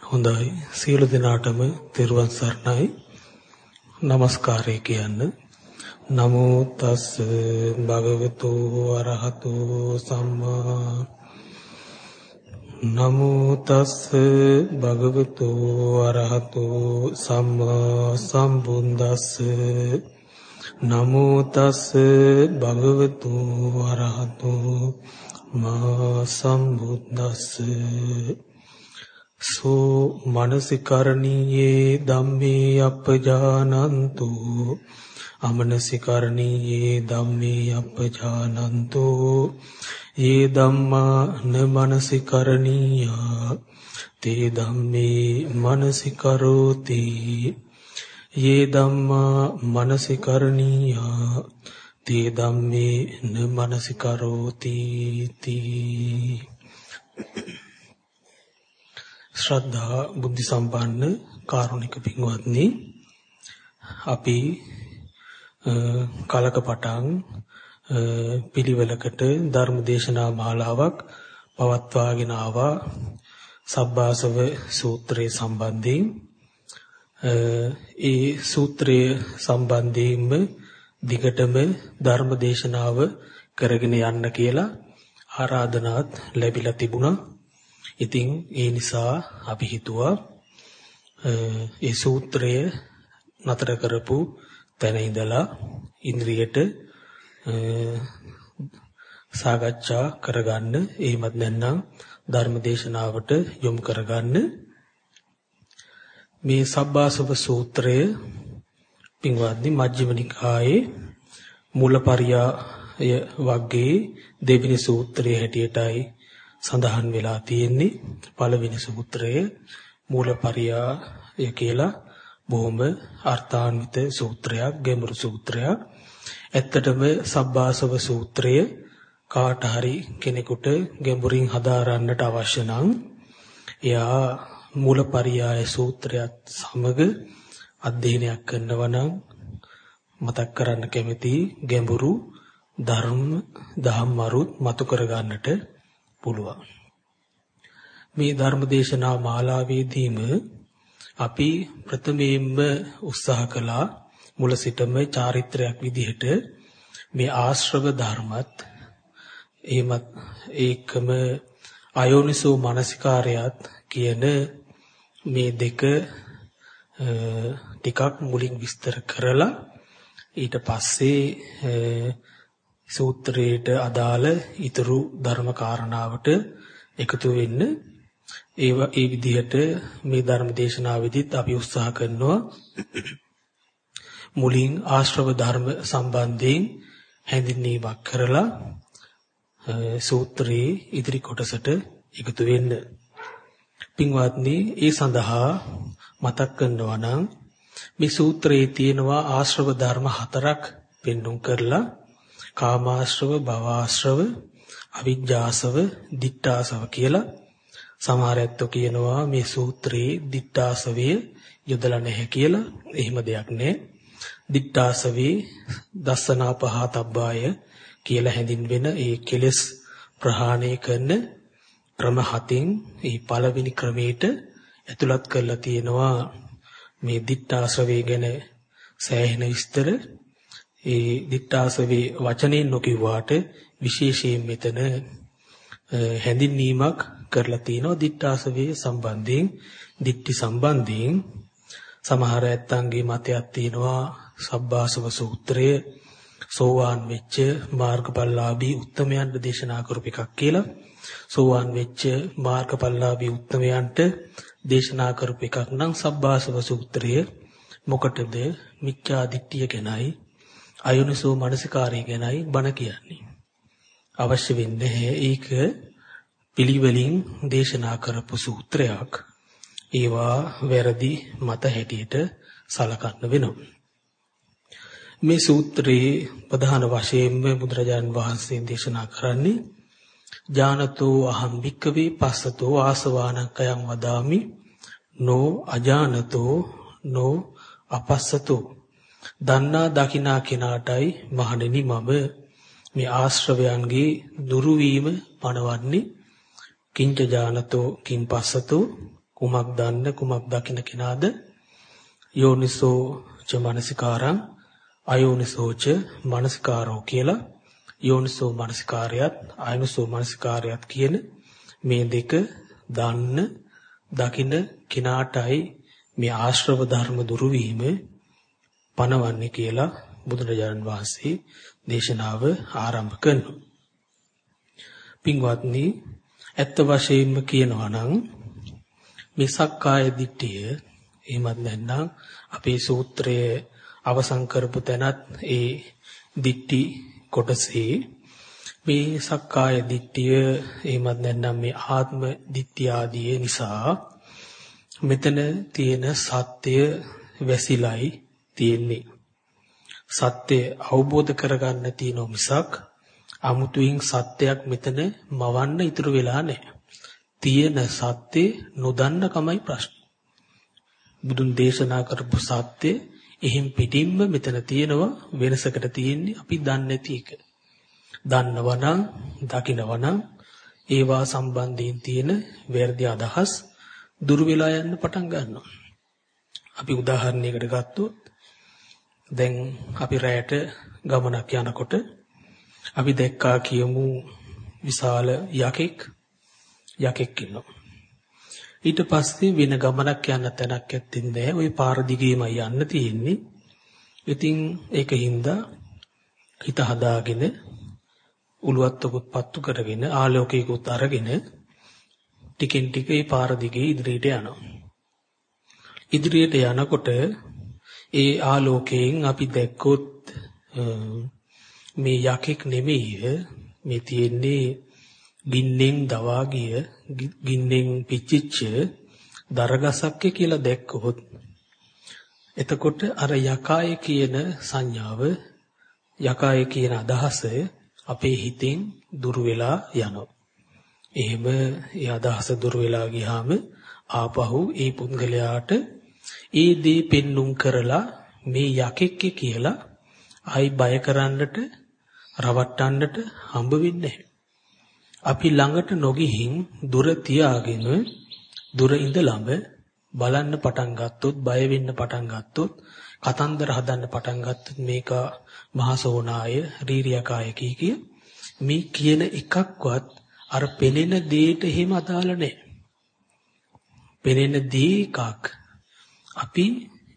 හොඳයි. සියලු දෙනාටම තෙරුවන් සරණයි. নমස්කාරය කියන්න. නමෝ තස් භගවතු අරහතු සම්මා. නමෝ තස් භගවතු අරහතු සම්මා සම්බුද්දස්ස. නමෝ තස් භගවතු අරහතු මා සම්බුද්දස්ස. සෝ මනසිකරණීයේ ධම්මේ අපජානන්තු. අමනසිකරණීයේ ධම්මේ අපජානන්තු. ඒ ධම්මා න මනසිකරණීයා තේ ධම්මේ මනසිකරෝති. යේ ධම්මා මනසිකරණීයා. තේ ධම්මේ න මනසිකරෝති තී ශ්‍රද්ධා බුද්ධ සම්පන්න කාරුණික පින්වත්නි අපි කලක පටන් පිළිවෙලකට ධර්ම දේශනා මාලාවක් පවත්වාගෙන ආවා. සබ්බාසව සූත්‍රයේ සම්බන්ධයෙන්. ඒ සූත්‍රය සම්බන්ධයෙන්ම දිගටම ධර්ම දේශනාව කරගෙන යන්න කියලා ආරාධනාත් ලැබිලා තිබුණා. ඉතින් ඒ නිසා අපි හිතුවා ඒ සූත්‍රය නතර කරපු තැන ඉඳලා ඉන්ද්‍රියට සාකච්ඡා කරගන්න. එහෙමත් නැත්නම් ධර්ම දේශනාවට යොමු කරගන්න. මේ සබ්බාසව සූත්‍රය පින්වත්නි මජ්ක්‍ධිම නිකායේ මූලපරියාය වර්ගයේ දෙවෙනි සූත්‍රයේ හැටියටයි සඳහන් වෙලා තියෙන්නේ පළවෙනි සූත්‍රය මූලපරියාය කියලා බොහොම අර්ථාන්විත සූත්‍රයක් ගැඹුරු සූත්‍රයක්. ඇත්තටම සබ්බාසව සූත්‍රය කාට හරි කෙනෙකුට ගැඹුරින් හදාරන්නට අවශ්‍ය නම් එයා මූලපරියාය සූත්‍රයත් සමග අධ්‍යයනයක් කරනවා නම් මතක් කරන්න කැමති ගැඹුරු ධර්ම දහම් මරුත් මතු කරගන්නට පුළුවන්. මේ ධර්මදේශනා මාලාවේදීම අපි ප්‍රථමයෙන්ම උත්සාහ කළා මුල සිටම චාරිත්‍රයක් විදිහට මේ ආශ්‍රව ධර්මත් එහෙමත් ඒකම අයෝනිසෝ මනසිකාරයත් කියන මේ දෙක ටිකක් මුලින් විස්තර කරලා ඊට පස්සේ සූත්‍රයට අදාළ ඊතුරු ධර්ම කාරණාවට එකතු වෙන්න ඒ ඒ විදිහට මේ ධර්ම දේශනාවෙදිත් අපි උත්සාහ කරනවා මුලින් ආශ්‍රව ධර්ම සම්බන්ධයෙන් හැඳින්වීමක් කරලා සූත්‍රයේ ඉදිරි කොටසට එකතු වෙන්න. පින්වත්නි, ඒ සඳහා මතක් කරනවා නම් මේ සූත්‍රයේ තියෙනවා ආශ්‍රව ධර්ම හතරක් පෙන්눔 කරලා කාමාශ්‍රව, භවආශ්‍රව, අවිජ්ජාසව, දිට්ඨාසව කියලා සමහර ඇත්තෝ කියනවා මේ සූත්‍රයේ දිට්ඨාසවය යොදලා නැහැ කියලා. එහෙම දෙයක් නැහැ. දිට්ඨාසවේ දස්සනා පහතබ්බාය කියලා හැඳින්වෙන ඒ කෙලෙස් ප්‍රහාණය කරන ක්‍රම හතින් මේ පළවෙනි ක්‍රමයට ඇතුළත් කරලා තියෙනවා මේ දිට්ඨාසවේ ගැන සෑහෙන විස්තර ඒ දිත්තාසවේ වචනෙන් නොකියුවාට විශේෂයෙන් මෙතන හැඳින්වීමක් කරලා තිනවා දිත්තාසවේ සම්බන්ධයෙන් දික්ටි සම්බන්ධයෙන්. සමහර ඇත්තන්ගේ මතයක් තියෙනවා සබ්බාසව සූත්‍රය සෝවාන් වෙච්ච මාර්ගඵලලාභී උත්තමයන්ට දේශනා කරපු එකක් කියලා. සෝවාන් වෙච්ච මාර්ගඵලලාභී උත්තමයන්ට දේශනා කරපු එකක් නම් සබ්බාසව සූත්‍රය. මොකටද? මිච්ඡා දිට්ඨිය ගැනයි. අයෝනිසෝ මනසිකාරය ගැනයි බණ කියන්නේ. අවශ්‍ය වෙන්නේ ඒක පිළිවෙලින් දේශනා කරපු සූත්‍රයක්. ඒවා වැරදි මත හැටියට සලකන්න වෙනවා. මේ සූත්‍රයේ ප්‍රධාන වශයෙන්ම බුදුරජාන් වහන්සේ දේශනා කරන්නේ ඥානතෝ අහම් භික්කවේ පස්සතෝ ආසවානකයන් වදාමි නෝ අජානතෝ නෝ අපස්සතෝ දන්නා දකිනා කෙනාටයි මහණෙනි මම මේ ආශ්‍රවයන්ගේ දුරු වීම පණවන්නේ කිංච ජානතෝ කිං පස්සතෝ කුමක් දන්න කුමක් දකින්න කෙනාද? යෝනිසෝ ච මනසිකාරං අයෝනිසෝච මනසිකාරෝ කියලා යෝනිසෝ මනසිකාරයත් අයෝනිසෝ මනසිකාරයත් කියන මේ දෙක දන්න දකින්න කිනාටයි මේ ආශ්‍රව ධර්ම දුරු වීම පනවන්නේ කියලා බුදුරජාණන් වහන්සේ දේශනාව ආරම්භ කරනවා. පින්වත්නි ඇත්ත වශයෙන්ම කියනවා නම් මේ සක්කාය දිට්ඨිය එහෙමත් නැත්නම් අපේ සූත්‍රයේ අවසන් කරපු තැනත් ඒ දිට්ටි කොටසේ මේ සක්කාය දිට්ඨිය එහෙමත් නැත්නම් මේ ආත්ම දිට්ඨිය ආදී නිසා මෙතන තියෙන සත්‍ය වැසිලයි තියෙන්නේ සත්‍ය අවබෝධ කරගන්න තියෙන මිසක් 아무තුයින් සත්‍යයක් මෙතන මවන්න ඉතුරු වෙලා නැහැ. තියෙන සත්‍ය නොදන්න කමයි ප්‍රශ්න. බුදුන් දේශනා කරපු සත්‍ය එහෙන් පිටින්ම මෙතන තියෙනවා වෙනසකට තියෙන්නේ අපි දන්නේ නැති එක. දන්නවනම් දකිනවනම් ඒවා සම්බන්ධයෙන් තියෙන වැරදි අදහස් දුර වෙලා යන්න පටන් ගන්නවා. අපි උදාහරණයකට ගත්තොත් දැන් අපි රැයට ගමනක් යනකොට අපි දැක්කා කියමු විශාල යකෙක් යකෙක් ඉන්නවා. ඊට පස්සේ වෙන ගමනක් යන්න තැනක් ඇත්තෙන් නැහැ. ওই පාර දිගේම යන්න තියෙන්නේ. ඉතින් ඒකින්ද හිත හදාගෙන උළුවත්තකුත් පත්තු කරගෙන ආලෝකයකුත් අරගෙන ටිකෙන් ටික ඒ පාර දිගේ ඉදිරියට යනවා. ඉදිරියට යනකොට ඒ ආලෝකයෙන් අපි දැක්කොත් මේ යකෙක් නෙමෙයි මේ තියෙන්නේ ගින්නෙන් දවා ගිය ගින්නෙන් පිච්චිච්ච දරගසක්ක කියලා දැක්කොත් එතකොට අර යකාය කියන සංඥාව යකාය කියන අදහස අපේ හිතෙන් දුර වෙලා යනවා. එහෙම ඒ අදහස දුර වෙලා ගියාම ආපහු ඒ පුද්ගලයාට ඒ දේ පෙන්눔 කරලා මේ යකෙක් කියලා ආයි බය කරන්නට රවට්ටන්නට හම්බ වෙන්නේ අපි ළඟට නොගිහින් දුර තියාගෙන දුර ඉඳලම බලන්න පටන් ගත්තොත් බය වෙන්න පටන් ගත්තොත් කතන්දර හදන්න පටන් ගත්තොත් මේක මහසෝනාය රීරියකාය කී කිය මේ කියන එකක්වත් අර පෙනෙන දෙයට එහෙම අදාළ නැහැ. පෙනෙන දේ එකක් අපි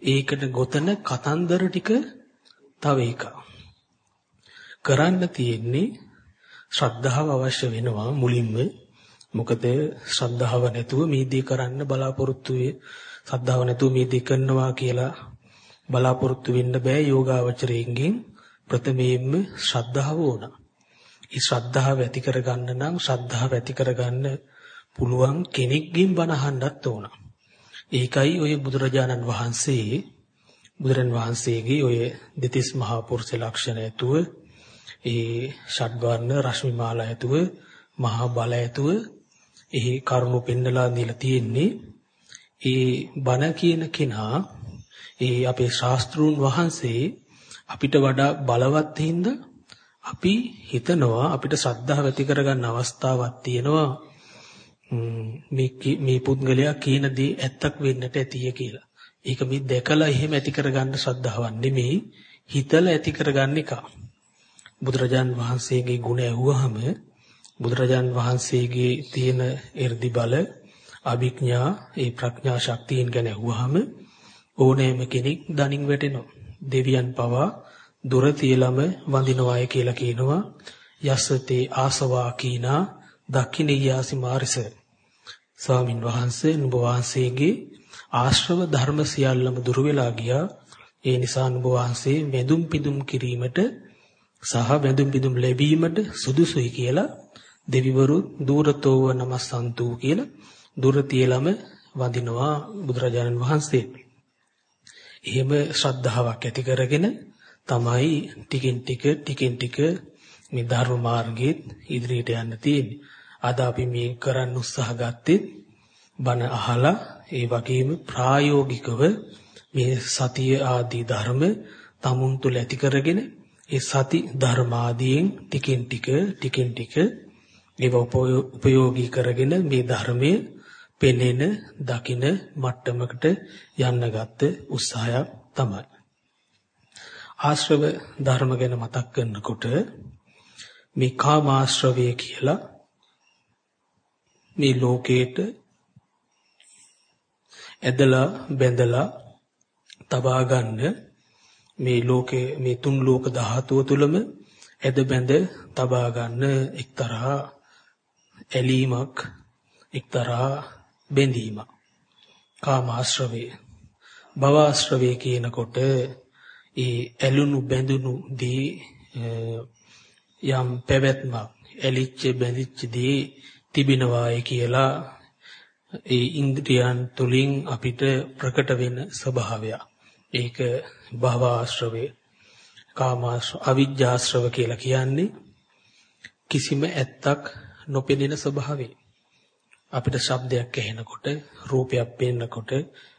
ඒකට ගොතන කතන්දර ටික තව එකක්. කරන්න තියෙන්නේ ශ්‍රද්ධාව අවශ්‍ය වෙනවා මුලින්ම. මොකද ශ්‍රද්ධාව නැතුව මේ දේ කරන්න බලාපොරොත්තු වේ. ශ්‍රද්ධාව නැතුව මේ දේ කරනවා කියලා බලාපොරොත්තු වෙන්න බෑ යෝගාවචරයෙන් ප්‍රථමයෙන්ම ශ්‍රද්ධාව ඕන. ඒ ශ්‍රද්ධාව ඇති කරගන්න නම් ශ්‍රද්ධාව ඇති කරගන්න පුළුවන් කෙනෙක්ගෙන් බණ අහන්නත් ඕන. ඒකයි ඔය බුදුරජාණන් වහන්සේ බුදුරන් වහන්සේගේ ඔය දෙතිස් මහා පුරුෂ ලක්ෂණ ඇතුව ඒ ෂඩ්වර්ණ රශ්මි මාලා ඇතුව මහා බල ඇතුව එහි කරුණු පෙන්නලා දීලා තියෙන්නේ. ඒ බණ කියන කෙනා ඒ අපේ ශාස්ත්‍රූන් වහන්සේ අපිට වඩා බලවත් හින්දා අපි හිතනවා අපිට ශ්‍රද්ධාව ඇති කරගන්න අවස්ථාවක් තියෙනවා. මේ මේ පුද්ගලයා කියන දේ ඇත්තක් වෙන්නට ඇතිය කියලා. ඒක මේ දැකලා එහෙම ඇති කරගන්න ශ්‍රද්ධාවක් නෙමෙයි හිතලා ඇති කරගන්න එක. බුදුරජාන් වහන්සේගේ ගුණ ඇහුවහම බුදුරජාන් වහන්සේගේ තියෙන 이르දි බල අභිඥා ඒ ප්‍රඥා ශක්තියන් ගැන ඇහුවහම ඕනෑම කෙනෙක් දණින් වැටෙනවා. දෙවියන් පවා දුර තියලම වඳිනවාය කියලා කියනවා. යස්සතේ ආසවා කීනා දක්ඛිනියාසි මාරිස ස්වාමින් වහන්සේ නුඹ වහන්සේගේ ආශ්‍රව ධර්ම සියල්ලම දුර වෙලා ගියා. ඒ නිසා නුඹ වහන්සේ වැඳුම් පිදුම් කිරීමට සහ වැඳුම් පිදුම් ලැබීමට සුදුසුයි කියලා දෙවිවරු දූරතෝව නමස්සන්තු කියලා දුර තියලම වඳිනවා බුදුරජාණන් වහන්සේ. එහෙම ශ්‍රද්ධාවක් ඇති කරගෙන තමයි ටිකින් ටික ටිකින් ටික මේ ධර්ම මාර්ගයේ ඉදිරියට යන්න තියෙන්නේ. අද අපි මේ කරන්න උත්සාහ ගත්තේ බණ අහලා ඒ වගේම ප්‍රායෝගිකව මේ සතිය ආදී ධර්ම tamun තුල ඇති කරගෙන ඒ සති ධර්ම ආදීන් ටිකෙන් ටික ටිකෙන් ටික ඒව උපයෝගී කරගෙන මේ ධර්මයේ පෙනෙන දකින මට්ටමකට යන්න ගත්ත උත්සාහයක් තමයි. ආශ්‍රව ධර්ම ගැන මතක් කරනකොට මේ කාමාශ්‍රවය කියලා මේ ලෝකේට ඇදලා බැඳලා තබා ගන්න මේ ලෝකේ මේ තුන් ලෝක ධාතුව තුලම ඇද බැඳ තබා ගන්න එක්තරා ඇලීමක් එක්තරා බැඳීමක්. කාමාශ්‍රවේ භවආශ්‍රවේ කියනකොට ඒ ඇලුණු බැඳුණු දී යම් පැවැත්මක් ඇලිච්ච බැඳිච්ච දී තිබෙනවායි කියලා ඒ ඉන්ද්‍රියන් තුලින් අපිට ප්‍රකට වෙන ස්වභාවය. ඒක භවආශ්‍රවේ කාමාශ්‍රව අවිජ්ජාශ්‍රව කියලා කියන්නේ කිසිම ඇත්තක් නොපෙනෙන ස්වභාවය. අපිට ශබ්දයක් ඇහෙනකොට, රූපයක් පේනකොට,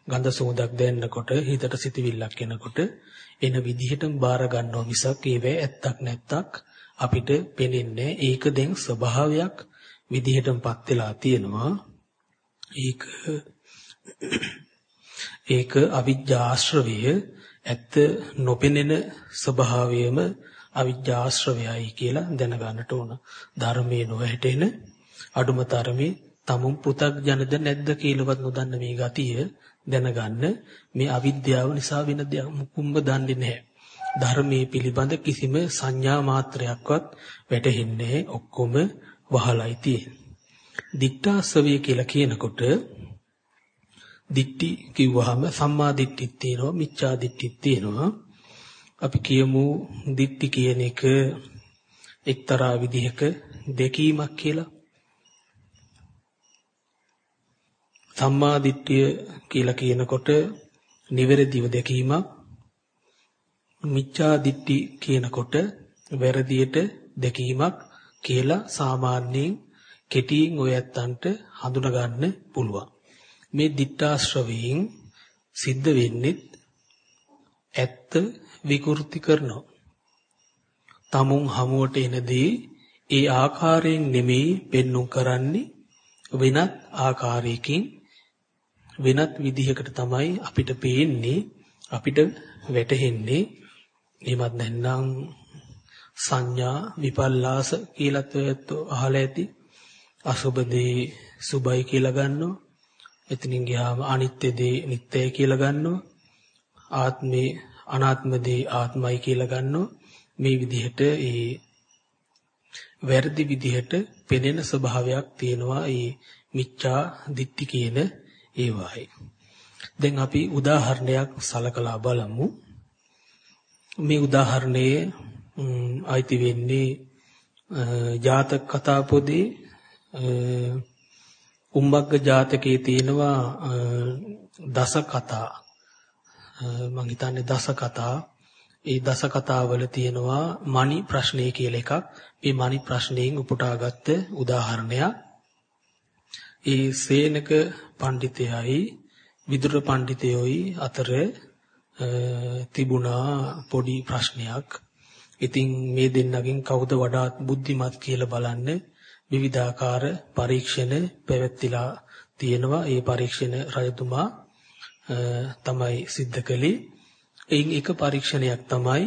ගඳ සුවඳක් දැනෙනකොට, හිතට සිතවිල්ලක් එනකොට එන විදිහටම බාර ගන්නවා මිසක් ඒවැ ඇත්තක් නැත්තක් අපිට පෙනෙන්නේ ඒක දැන් ස්වභාවයක් විදිහටමපත් වෙලා තියෙනවා ඒක ඒක අවිජ්ජාශ්‍රවය ඇත්ත නොපෙනෙන ස්වභාවයම අවිජ්ජාශ්‍රවයයි කියලා දැනගන්නට ඕන ධර්මයේ නොහැටෙන අඩුම තරමේ තමුන් පෘථග්ජනද නැද්ද කියලාවත් නොදන්න මේ ගතිය දැනගන්න මේ අවිද්‍යාව නිසා වෙන දෙයක් මුකුම්බ දන්නේ නැහැ. ධර්මයේ පිළිබඳ කිසිම සංඥා මාත්‍රයක්වත් වැටහෙන්නේ ඔක්කොම වහලයි තියෙන්නේ. දික්ඨාසවය කියලා කියනකොට දික්ටි කිව්වහම සම්මා දිට්ඨිත් තියෙනවා මිච්ඡා දිට්ඨිත් තියෙනවා. අපි කියමු දිට්ටි කියන එක එක්තරා විදිහක දෙකීමක් කියලා. සම්මා දිට්ඨිය කියලා කියනකොට නිවැරදිව දැකීමක් මිච්ඡා දිට්ඨි කියනකොට වැරදියට දැකීමක් කියලා සාමාන්‍යයෙන් කෙටියෙන් ඔය ඇත්තන්ට හඳුනා ගන්න පුළුවන්. මේ දිට්ඨාශ්‍රවයෙන් සිද්ධ වෙන්නේ ඇත්ත විකෘති කරනවා. tamun හමුවට එනදී ඒ ආකාරයෙන් නෙමෙයි පෙන්눔 කරන්නේ වෙනත් ආකාරයකින් වෙනත් විදිහකට තමයි අපිට පේන්නේ අපිට වැටහෙන්නේ එහෙමත් නැත්නම් සංඥා විපල්ලාස කියලාත් ඔයත් අහලා ඇති. අසුබ දේ සුබයි කියලා ගන්නවා. එතනින් ගියාම අනිත්‍ය දේ නිට්ටයයි කියලා ගන්නවා. ආත්මේ අනාත්ම දේ ආත්මයි කියලා ගන්නවා. මේ විදිහට ඒ වැරදි විදිහට පෙනෙන ස්වභාවයක් තියෙනවා. ඒ මිච්ඡා දිට්ඨි කියන ඒවායි. දැන් අපි උදාහරණයක් සලකලා බලමු. මේ උදාහරණයේ අයිති වෙන්නේ ජාතක කතා පොතේ උම්මග්ග ජාතකයේ තියෙනවා දස කතා. මම හිතන්නේ දස කතා. ඒ දස කතාවල තියෙනවා මණි ප්‍රශ්නය කියලා එකක්. මේ මණි ප්‍රශ්නයෙන් උපුටාගත්ත උදාහරණයක්. ඒ සේනක පඬිතයයි විදුර පඬිතයෝයි අතර තිබුණා පොඩි ප්‍රශ්නයක්. ඉතින් මේ දෙන්නගෙන් කවුද වඩාත් බුද්ධිමත් කියලා බලන්න විවිධාකාර පරීක්ෂණ පැවැත්තිලා තියෙනවා. ඒ පරීක්ෂණ රජතුමා තමයි සිද්ධ කළේ. එයින් එක පරීක්ෂණයක් තමයි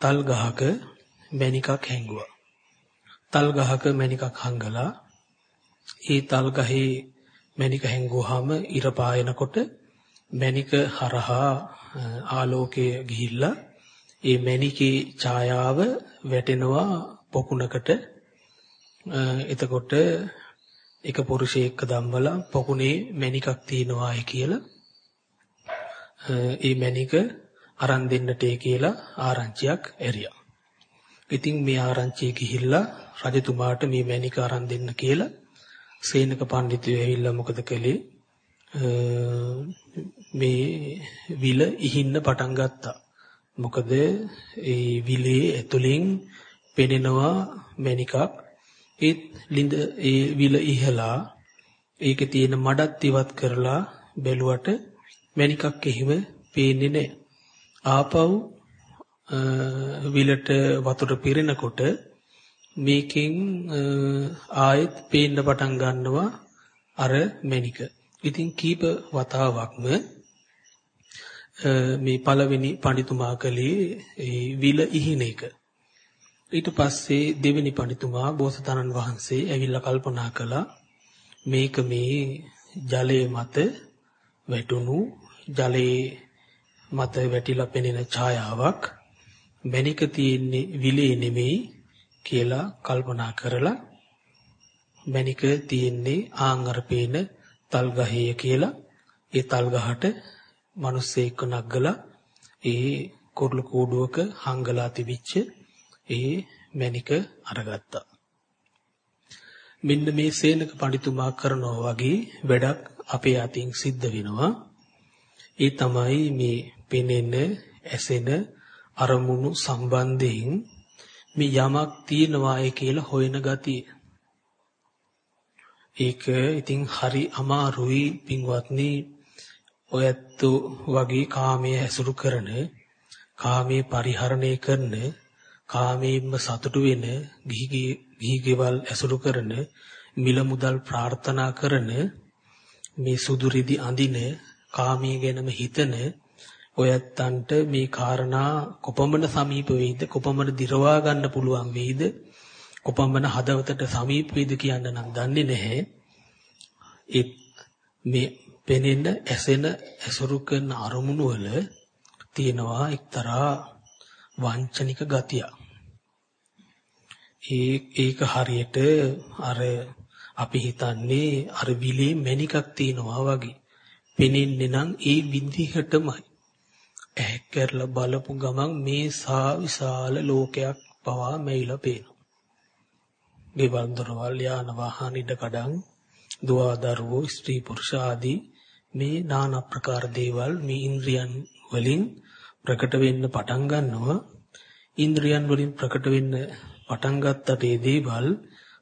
තල් ගහක මණිකක් හැංගුවා. තල් ගහක මණිකක් හංගලා ඒ තල් ගහේ මණික හැංගුවාම ඉර පායනකොට මණික හරහා ආලෝකය ගිහිල්ලා ඒ මණිකේ ඡායාව වැටෙනවා පොකුණකට එතකොට එක පුරුෂයෙක්ව ධම්මලා පොකුණේ මණිකක් තියෙනවායි කියලා ඒ මණික අරන් දෙන්නට කියලා ආරංචියක් ඇරියා. ඉතින් මේ ආරංචිය ගිහිල්ලා රජතුමාට මේ මණික අරන් දෙන්න කියලා සේනක පඬිතුයෝ ඇවිල්ලා මොකද කළේ? මේ විල ඉහින්න පටන් ගත්තා. මොකද ඒ විලේ ඇතුලෙන් පෙනෙනවා මණිකක්. ඒ ලිඳ ඒ විල ඉහලා ඒකේ තියෙන මඩත් ඉවත් කරලා බැලුවට මණිකක් එහෙම පේන්නේ නැහැ. ආපහු විලට වතුර පිරෙනකොට මේකෙන් ආයෙත් පේන්න පටන් ගන්නවා අර මණික. ඉතින් කීප වතාවක්ම මේ පළවෙනි පඬිතුමා කලේ ඒ විල ඉහින එක. ඊට පස්සේ දෙවෙනි පඬිතුමා බෝසතාණන් වහන්සේ ඇවිල්ලා කල්පනා කළා මේක මේ ජලයේ මත වැටුණු ජලයේ මත වැටිලා පෙනෙන ඡායාවක් මණික තියෙන්නේ විලේ නෙමෙයි කියලා කල්පනා කරලා මණික තියෙන්නේ ආංගර පේන තල් ගහේ කියලා ඒ තල් ගහට මිනිස්සෙක් නග්ගලා ඒ කුරුළු කූඩුවක හංගලා තිබිච්ච ඒ මණික අරගත්තා. මෙන්න මේ සේනක පඬිතුමා කරනවා වගේ වැඩක් අපේ අතින් සිද්ධ වෙනවා. ඒ තමයි මේ පෙනෙන ඇසෙන අරමුණු සම්බන්ධයෙන් මේ යමක් තියෙනවායි කියලා හොයන ගතිය. ඒක ඉතින් හරි අමාරුයි පින්වත්නි ඔයත් වගේ කාමයේ ඇසුරු කරන කාමයේ පරිහරණය කරන කාමයෙන්ම සතුටු වෙන ගිහි ගෙවල් ඇසුරු කරන මිල මුදල් ප්‍රාර්ථනා කරන මේ සුදු රිදි අඳින කාමයේ ගැනම හිතන ඔයත්තන්ට මේ කාරණා කොපමණ සමීප වෙයිද කොපමණ දිරවා ගන්න පුළුවන් වෙයිද කොපමණ හදවතට සමීප වෙයිද කියන්න නම් දන්නේ නැහැ. ඒ මේ පෙනෙන ඇසෙන ඇසුරු කරන අරමුණු වල තියෙනවා එක්තරා වංචනික ගතිය. ඒ ඒක හරියට අර අපි හිතන්නේ අර විලේ මණිකක් තියෙනවා වගේ. පෙනෙන්නේ නම් ඒ විදිහටමයි. ඇහැ කරලා බලපු ගමන් මේ සා විශාල ලෝකයක් පවා මෙයිලා පේනවා. ගෙවල් දොරවල් යාන වාහන ඉඩ කඩන් දුව දරුවෝ ස්ත්‍රී පුරුෂ ආදී මේ নানা ප්‍රකාර දේවල් මේ ඉන්ද්‍රියන් වලින් ප්‍රකට වෙන්න පටන් ගන්නවා ඉන්ද්‍රියන් වලින් ප්‍රකට වෙන්න පටන් ගත්තට ඒ දේවල්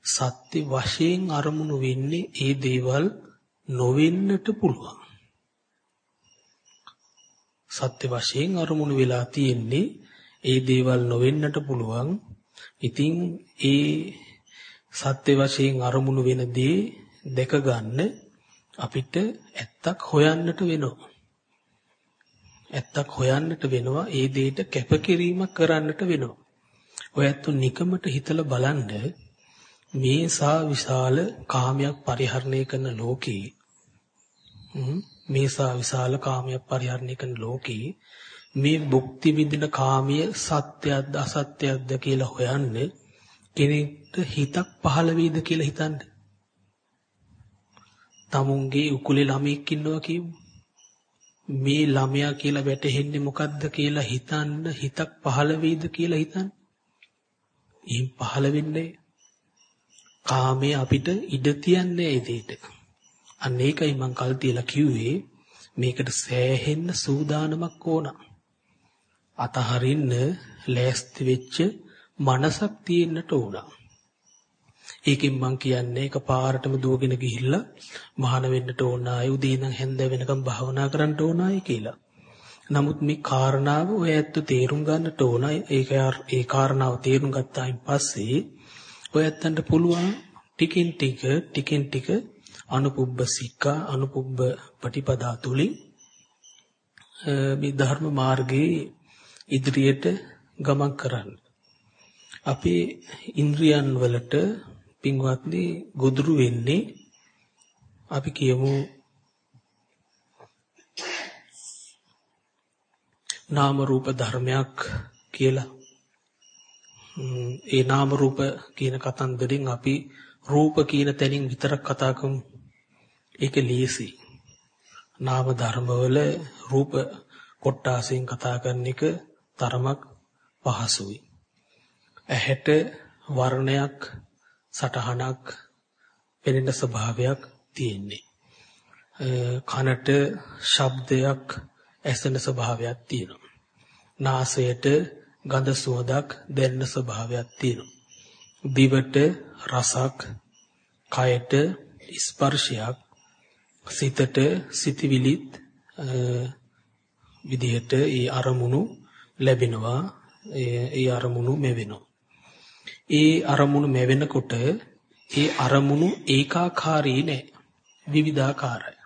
සත්‍ය වශයෙන් අරමුණු වෙන්නේ ඒ දේවල් නොවෙන්නට පුළුවන් සත්‍ය වශයෙන් අරමුණු වෙලා තියෙන්නේ ඒ දේවල් නොවෙන්නට පුළුවන්. ඉතින් ඒ සත්‍ය වශයෙන් අරමුණු වෙන දේ දැක ගන්න අපිට ඇත්තක් හොයන්නට වෙනවා. ඇත්තක් හොයන්නට වෙනවා ඒ දෙයට කැපකිරීමක් කරන්නට වෙනවා. ඔයත් නිකමට හිතලා බලන්න මේ සා විශාල කාමයක් පරිහරණය කරන ලෝකේ මේසා විශාල කාමයක් පරිහරණය කරන ලෝකේ මේ භුක්ති විඳින කාමයේ සත්‍යයක්ද අසත්‍යයක්ද කියලා හොයන්න කෙනෙක්ට හිතක් පහළ වේද කියලා හිතන්න. Tamunගේ උකුලේ ළමෙක් ඉන්නවා කියමු. මේ ළමයා කියලා වැටහෙන්නේ මොකද්ද කියලා හිතන්න හිතක් පහළ වේද කියලා හිතන්න. එහෙන් පහළ වෙන්නේ කාමයේ අපිට ඉඩ තියන්නේ ඒ දෙයට. අන්න ඒකයි මං කල් තියලා කිව්වේ මේකට සෑහෙන්න සූදානමක් ඕන. අතහරින්න ලෑස්ති වෙච්ච මනසක් තියෙන්නට ඕන. ඒකෙන් මං කියන්නේ එක පාරටම දුවගෙන ගිහිල්ලා මහාන වෙන්නට ඕන ආයි උදේ ඉඳන් හැන්ද වෙනකම් භාවනා කරන්න ඕන ආයි කියලා. නමුත් මේ කාරණාව ඔය ඇත්ත තේරුම් ගන්නට ඕන. ඒක ඒ කාරණාව තේරුම් ගත්තායින් පස්සේ ඔය ඇත්තන්ට පුළුවන් ටිකින් ටික ටිකින් ටික අනුපුබ්බ සික්ඛා අනුපුබ්බ පටිපදා තුලින් මේ ධර්ම මාර්ගයේ ඉදිරියට ගමන් කරන්න. අපේ ඉන්ද්‍රියන් වලට පින්වත්නි ගොදුරු වෙන්නේ අපි කියමු නාම රූප ධර්මයක් කියලා. ඒ නාම රූප කියන කතන්දරෙන් අපි රූප කියන තැනින් විතරක් කතා කරමු. ඒක ලීසි. නාම ධර්මවල රූප කොටාසෙන් කතා කරන එක තරමක් පහසුයි. ඇහැට වර්ණයක් සටහනක් පෙනෙන ස්වභාවයක් තියෙන්නේ. කනට ශබ්දයක් ඇසෙන ස්වභාවයක් තියෙනවා. නාසයට ගඳ සුවඳක් දැනෙන ස්වභාවයක් තියෙනවා. දිවට රසක්, කයට ස්පර්ශයක්, සිතට සිතවිලිත් විදිහට ඒ අරමුණු ලැබෙනවා ඒ අරමුණු මෙවෙනවා ඒ අරමුණු මෙවෙනකොට ඒ අරමුණු ඒකාකාරී නෑ විවිධාකාරයි.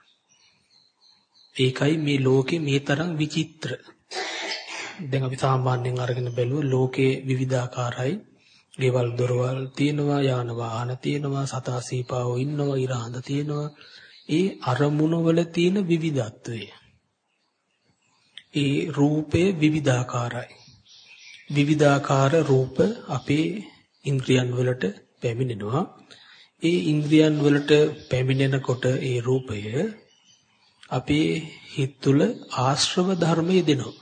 ඒකයි මේ ලෝකේ මේ තරම් විචිත්‍ර. දැන් අපි සාමාන්‍යයෙන් අරගෙන බැලුවොත් ලෝකේ විවිධාකාරයි. ගෙවල් දොරවල් තියෙනවා, යාන වාහන තියෙනවා, සතා සීපාවෝ ඉන්නවා, ඉරහඳ තියෙනවා. ඒ අරමුණ වල තියෙන විවිධත්වය. ඒ රූපේ විවිධාකාරයි. විවිධාකාර රූප අපේ ඉන්ද්‍රියන් වලට පැමිණෙනවා. ඒ ඉන්ද්‍රියන් වලට පැමිණෙනකොට ඒ රූපය අපේ හිත තුළ ආශ්‍රව ධර්මයේ දෙනවා.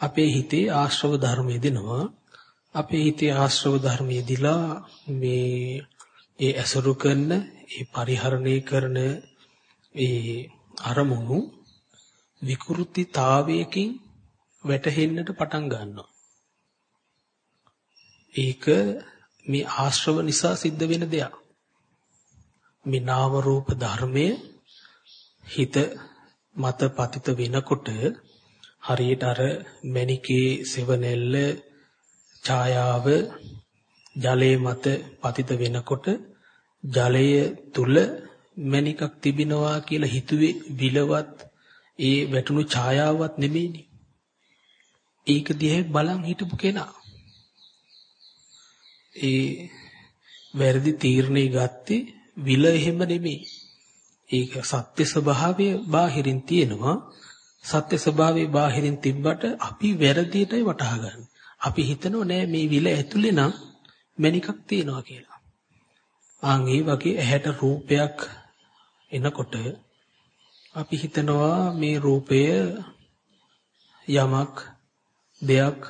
අපේ හිතේ ආශ්‍රව ධර්මයේ දෙනවා. අපේ හිතේ ආශ්‍රව ධර්මයේ දිලා මේ ඒ ඇසුරු කරන, ඒ පරිහරණය කරන ඒ අරමුණු විකෘතිතාවයකින් වැටහෙන්නට පටන් ගන්නවා. ඒක මේ ආශ්‍රව නිසා සිද්ධ වෙන දෙයක්. මේ නාම රූප ධර්මයේ හිත මත පතිත වෙනකොට හරියට අර මණිකේ සෙවණැල්ල ඡායාව ජලයේ මත පතිත වෙනකොට ජලය තුල මණිකක් තිබෙනවා කියලා හිතුවේ විලවත් ඒ වැටුණු ඡායාවක් නෙමෙයිනේ. ඒක දිහා බලන් හිටපු කෙනා. ඒ වැරදි තීරණේ ගත්තේ විල එහෙම නෙමෙයි. ඒක සත්‍ය ස්වභාවය බාහිරින් තියෙනවා. සත්‍ය ස්වභාවය බාහිරින් තිබ්බට අපි වැරදියටයි වටහා ගන්න. අපි හිතනවා නෑ මේ විල ඇතුලේ නම් මණිකක් තියෙනවා කියලා. ආන් ඒ වගේ ඇහැට රූපයක් එනකොට අපි හිතනවා මේ රූපය යමක් දෙයක්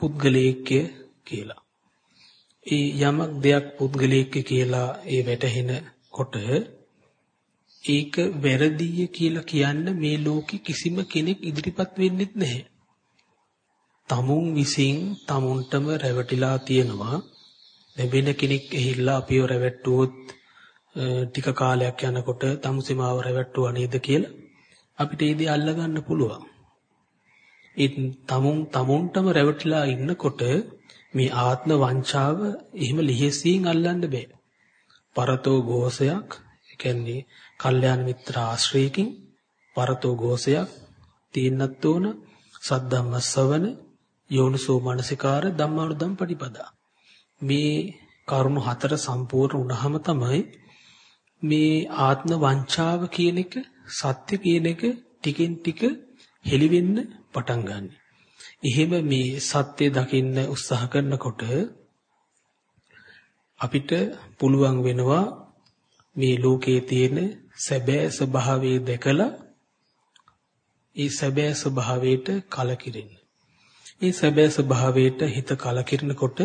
පුද්ගලයෙක් කියලා. ඒ යමක් දෙයක් පුද්ගලයෙක් කියලා ඒ වැටහෙන කොට ඒක වැරදිය කියලා කියන්න මේ ලෝකෙ කිසිම කෙනෙක් ඉදිරිපත් වෙන්නෙත් නැහැ. tamun විසින් tamunටම රැවටිලා තියෙනවා. දැන් වෙන කෙනෙක් ඇහිල්ලා අපිව රැවට්ටුවොත් ටික කාලයක් යනකොට තමුසෙමාව රැවට්ටුවා නේද කියලා අපිට ඒ දේ අල්ලගන්න පුළුවන්. ඒ tamun tamunටම රැවටිලා ඉන්නකොට මේ ආත්ම වංචාව එහෙම ලිහිසියෙන් අල්ලන්න බෑ. පරතෝ ഘോഷයක්, ඒ කියන්නේ කල්යාණ මිත්‍ර ආශ්‍රයකින් පරතෝ ഘോഷයක් තියෙන්නත් ඕන. සද්ධම්ම ශ්‍රවණ යෝනිසෝ මනසිකාර ධම්මානුධම් පටිපදා. මේ කරුණු හතර සම්පූර්ණ වුණාම තමයි මේ ආත්ම වංචාව කියන එක සත්‍ය කියන එක ටිකෙන් ටික හෙළිවෙන්න පටන් ගන්නෙ. එහෙම මේ සත්‍ය දකින්න උත්සාහ කරනකොට අපිට පුළුවන් වෙනවා මේ ලෝකයේ තියෙන සැබෑ ස්වභාවය දැකලා ඒ සැබෑ ස්වභාවයට කලකිරෙන්න. ඒ සැබෑ ස්වභාවයට හිත කලකිරනකොට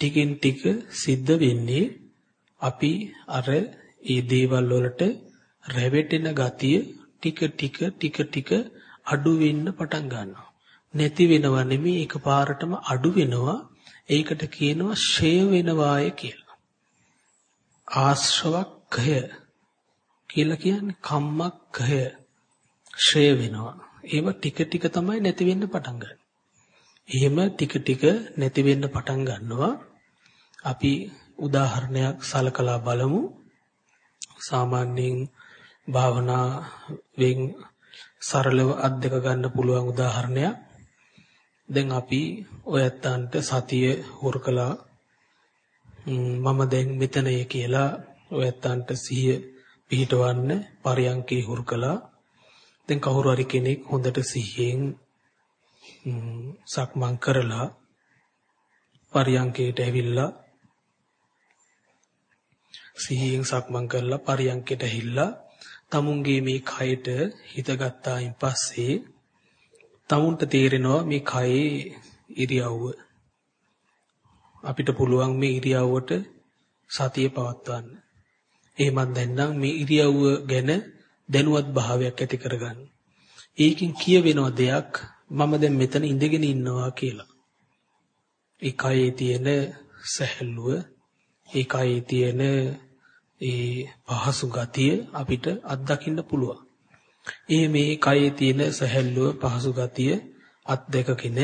ටිකෙන් ටික සිද්ධ වෙන්නේ අපි අර ඒ දේවල් වලට රැවටෙන ගතිය ටික ටික ටික ටික අඩු වෙන්න පටන් ගන්නවා. නැති වෙනවා නෙමෙයි එකපාරටම අඩු වෙනවා. ඒකට කියනවා ෂය වෙනවාය කියලා. ආශ්‍රවක්ඛය කියලා කියන්නේ කම්මක්ඛය ෂය වෙනවා. ඒව ටික ටික තමයි නැති වෙන්න පටන් ගන්න. එහෙම ටික ටික නැති වෙන්න පටන් ගන්නවා. අපි උදාහරණයක් සලකලා බලමු. සාමාන්‍යයෙන් භාවනාවෙන් සරලව අත්දක ගන්න පුළුවන් උදාහරණයක්. දැන් අපි ඔයත්තන්ට සතිය හුරුකලා මම දැන් මෙතනය කියලා ඔයත්තන්ට සිහිය පිහිටවන්න පරියන්කේ හුරුකලා දැන් කවුරු හරි කෙනෙක් හොඳට සිහියෙන් සක්මන් කරලා පරියන්කේට ඇවිල්ලා සිහියෙන් සක්මන් කරලා පරියන්කේට ඇහිලා තමුන්ගේ මේ කයට හිත ගත්තායින් පස්සේ තමුන්ට තේරෙනවා මේ කයේ ඉරියව්ව අපිට පුළුවන් මේ ඉරියව්වට සතිය පවත්වන්න. එහෙමත් නැත්නම් මේ ඉරියව්ව ගැන දැනුවත් භාවයක් ඇති කරගන්න. ඒකෙන් කියවෙන දෙයක් මම දැන් මෙතන ඉඳගෙන ඉන්නවා කියලා. ඒ කයේ තියෙන සැහැල්ලුව, ඒ කයේ තියෙන ඒ පහසු ගතිය අපිට අත්දකින්න පුළුවන්. ඒ මේ කයේ තියෙන සැහැල්ලුව පහසු ගතිය අත්දැකගෙන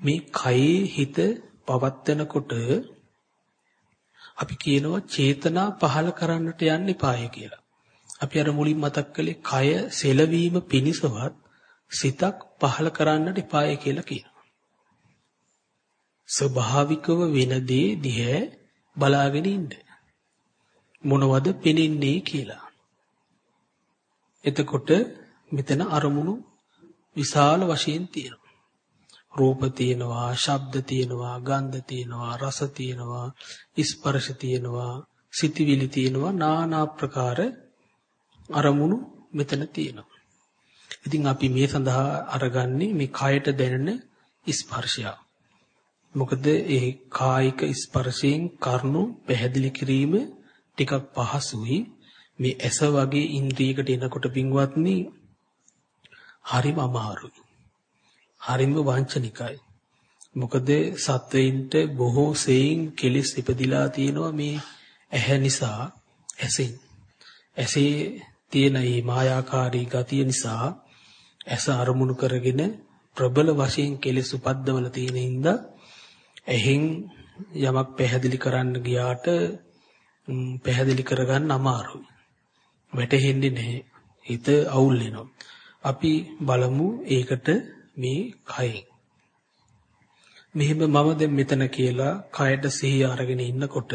මේ කයේ හිත පවත්නකොට අපි කියනවා චේතනා පහල කරන්නට යන්න එපාය කියලා. අපි අර මුලින් මතක් කළේ කය සෙලවීම පිණිසවත් සිතක් පහල කරන්නට එපාය කියලා කියනවා. ස්වභාවිකව වෙන දේ දිහා බලාගෙන ඉන්න. මොනවද පෙනෙන්නේ කියලා. එතකොට මෙතන අරමුණු විශාල වශයෙන් තියෙනවා. රූප තියෙනවා, ශබ්ද තියෙනවා, ගන්ධ තියෙනවා, රස තියෙනවා, ස්පර්ශ තියෙනවා, සිතිවිලි තියෙනවා, নানা ප්‍රකාර අරමුණු මෙතන තියෙනවා. ඉතින් අපි මේ සඳහා අරගන්නේ මේ කයට දැනෙන ස්පර්ශය. මොකද ඒ කායික ස්පර්ශයෙන් කරුණු පැහැදිලි කිරීම ටිකක් පහසුයි. මේ ඇස වගේ ඉන්ද්‍රියකට එනකොට පින්වත්නි හරිම අමාරුයි. හරිම වංචනිකයි. මොකද සත්වයින්ට බොහෝ සෙයින් කෙලිස් ඉපදිලා තියෙනවා මේ ඇහැ නිසා ඇසෙන්. ඇසේ තියෙන මේ මායාකාරී ගතිය නිසා ඇස අරමුණු කරගෙන ප්‍රබල වශයෙන් කෙලෙස් උපද්දවල තියෙන හින්දා එහෙන් යමක් පැහැදිලි කරන්න ගියාට පැහැදිලි කරගන්න අමාරුයි. වැටහෙන්නේ නැහැ. හිත අවුල් වෙනවා. අපි බලමු ඒකට මේ කයෙන්. මෙහෙම මම දැන් මෙතන කියලා කයට සිහිය අරගෙන ඉන්නකොට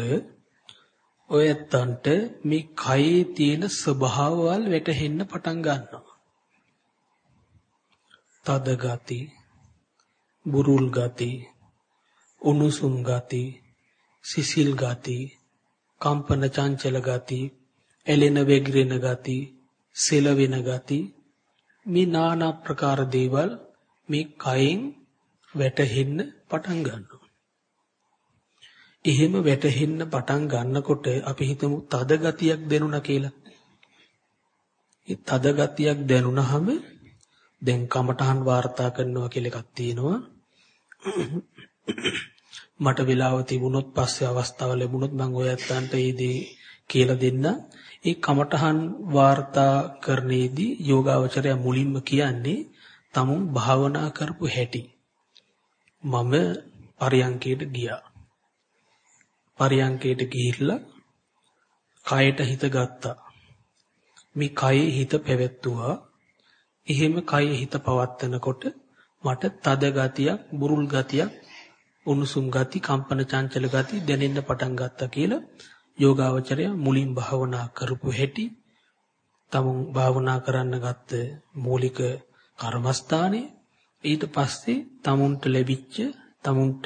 ඔය ඇත්තන්ට මේ කයේ තියෙන ස්වභාවවල් වැටහෙන්න පටන් ගන්නවා. තද ගති, බුරුල් ගති, උණුසුම් ගති, සිසිල් ගති, කම්පන චංචල ගති, එලෙන වෙගිරෙන ගති, සෙලවෙන ගති මේ নানা ප්‍රකාර දේවල් මේ කයෙන් වැටහෙන්න පටන් ගන්නවා. එහෙම වැටහෙන්න පටන් ගන්නකොට අපි හිතමු තද ගතියක් දැනුණා කියලා. ඒ තද ගතියක් දැනුණාම දැන් කමඨහන් වාර්තා කරනවා කියලා එකක් තියෙනවා. මට වෙලාව තිබුණොත් පස්සේ අවස්ථාව ලැබුණොත් මම ඔය ඇත්තන්ට ඒ දේ කියලා දෙන්න. ඒ කමඨහන් වාර්තා කරන්නේදී යෝගාවචරය මුලින්ම කියන්නේ තමුන් භාවනා කරපු හැටි. මම පරියංකයට ගියා. පරියංකයට ගිහිල්ලා කයට හිත ගත්තා. මේ කයේ හිත පැවැත්තුවා. එහෙම කයේ හිත පවත්නකොට මට තද ගතියක්, බුරුල් ගතියක්, උණුසුම් ගති, කම්පන චංචල ගති දැනෙන්න පටන් ගත්තා කියලා යෝගාවචරය මුලින් භාවනා කරපු හැටි තමුන් භාවනා කරන්න ගත්ත මූලික කර්මස්ථානේ ඊට පස්සේ තමුන්ට ලැබිච්ච තමුන්ට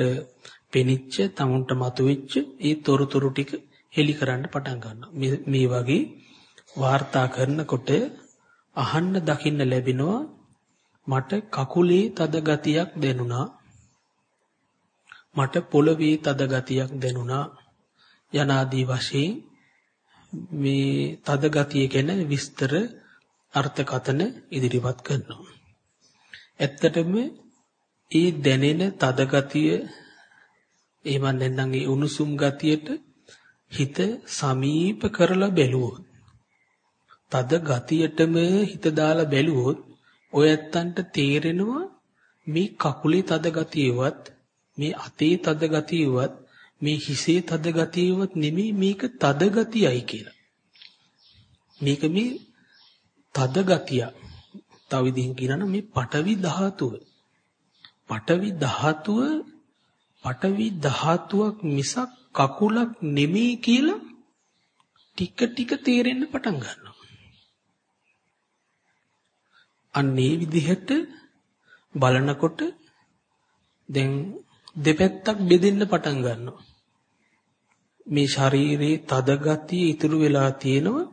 පෙනිච්ච තමුන්ට මතුවෙච්ච ඒ තොරතුරු ටික හෙලි කරන්න පටන් ගන්නවා. මේ වගේ වාර්තා කරනකොට අහන්න දකින්න ලැබෙනවා මට කකුලේ තද ගතියක් දැනුණා මට පොළවේ තද ගතියක් දැනුණා. යනාදී වශයෙන් මේ තද ගතිය ගැන විස්තර අර්ථකතන ඉදිරිපත් කරනවා. ඇත්තටම ඒ දැනෙන තද ගතිය එහෙම නැත්නම් ඒ උණුසුම් ගතියට හිත සමීප කරලා බැලුවොත් තද ගතියටම හිත දාලා බැලුවොත් ඔය ඇත්තන්ට තේරෙනවා මේ කකුලේ තද ගතියවත් මේ අතේ තද ගතියවත් මේ හිසේ තද ගතියවත් නෙමෙයි මේක තද ගතියයි කියලා. මේක මේ තද ගතිය. තව විදිහින් කියනනම් මේ පටවි ධාතුව. පටවි ධාතුව පටවි ධාතුවක් මිසක් කකුලක් නෙමෙයි කියලා ටික ටික තේරෙන්න පටන් ගන්නවා. අන්නේ විදිහට බලනකොට දැන් දෙපැත්තක් බෙදෙන්න පටන් ගන්නවා. මේ ශරීරයේ තද ගතිය ඉතුරු වෙලා තියෙනවා.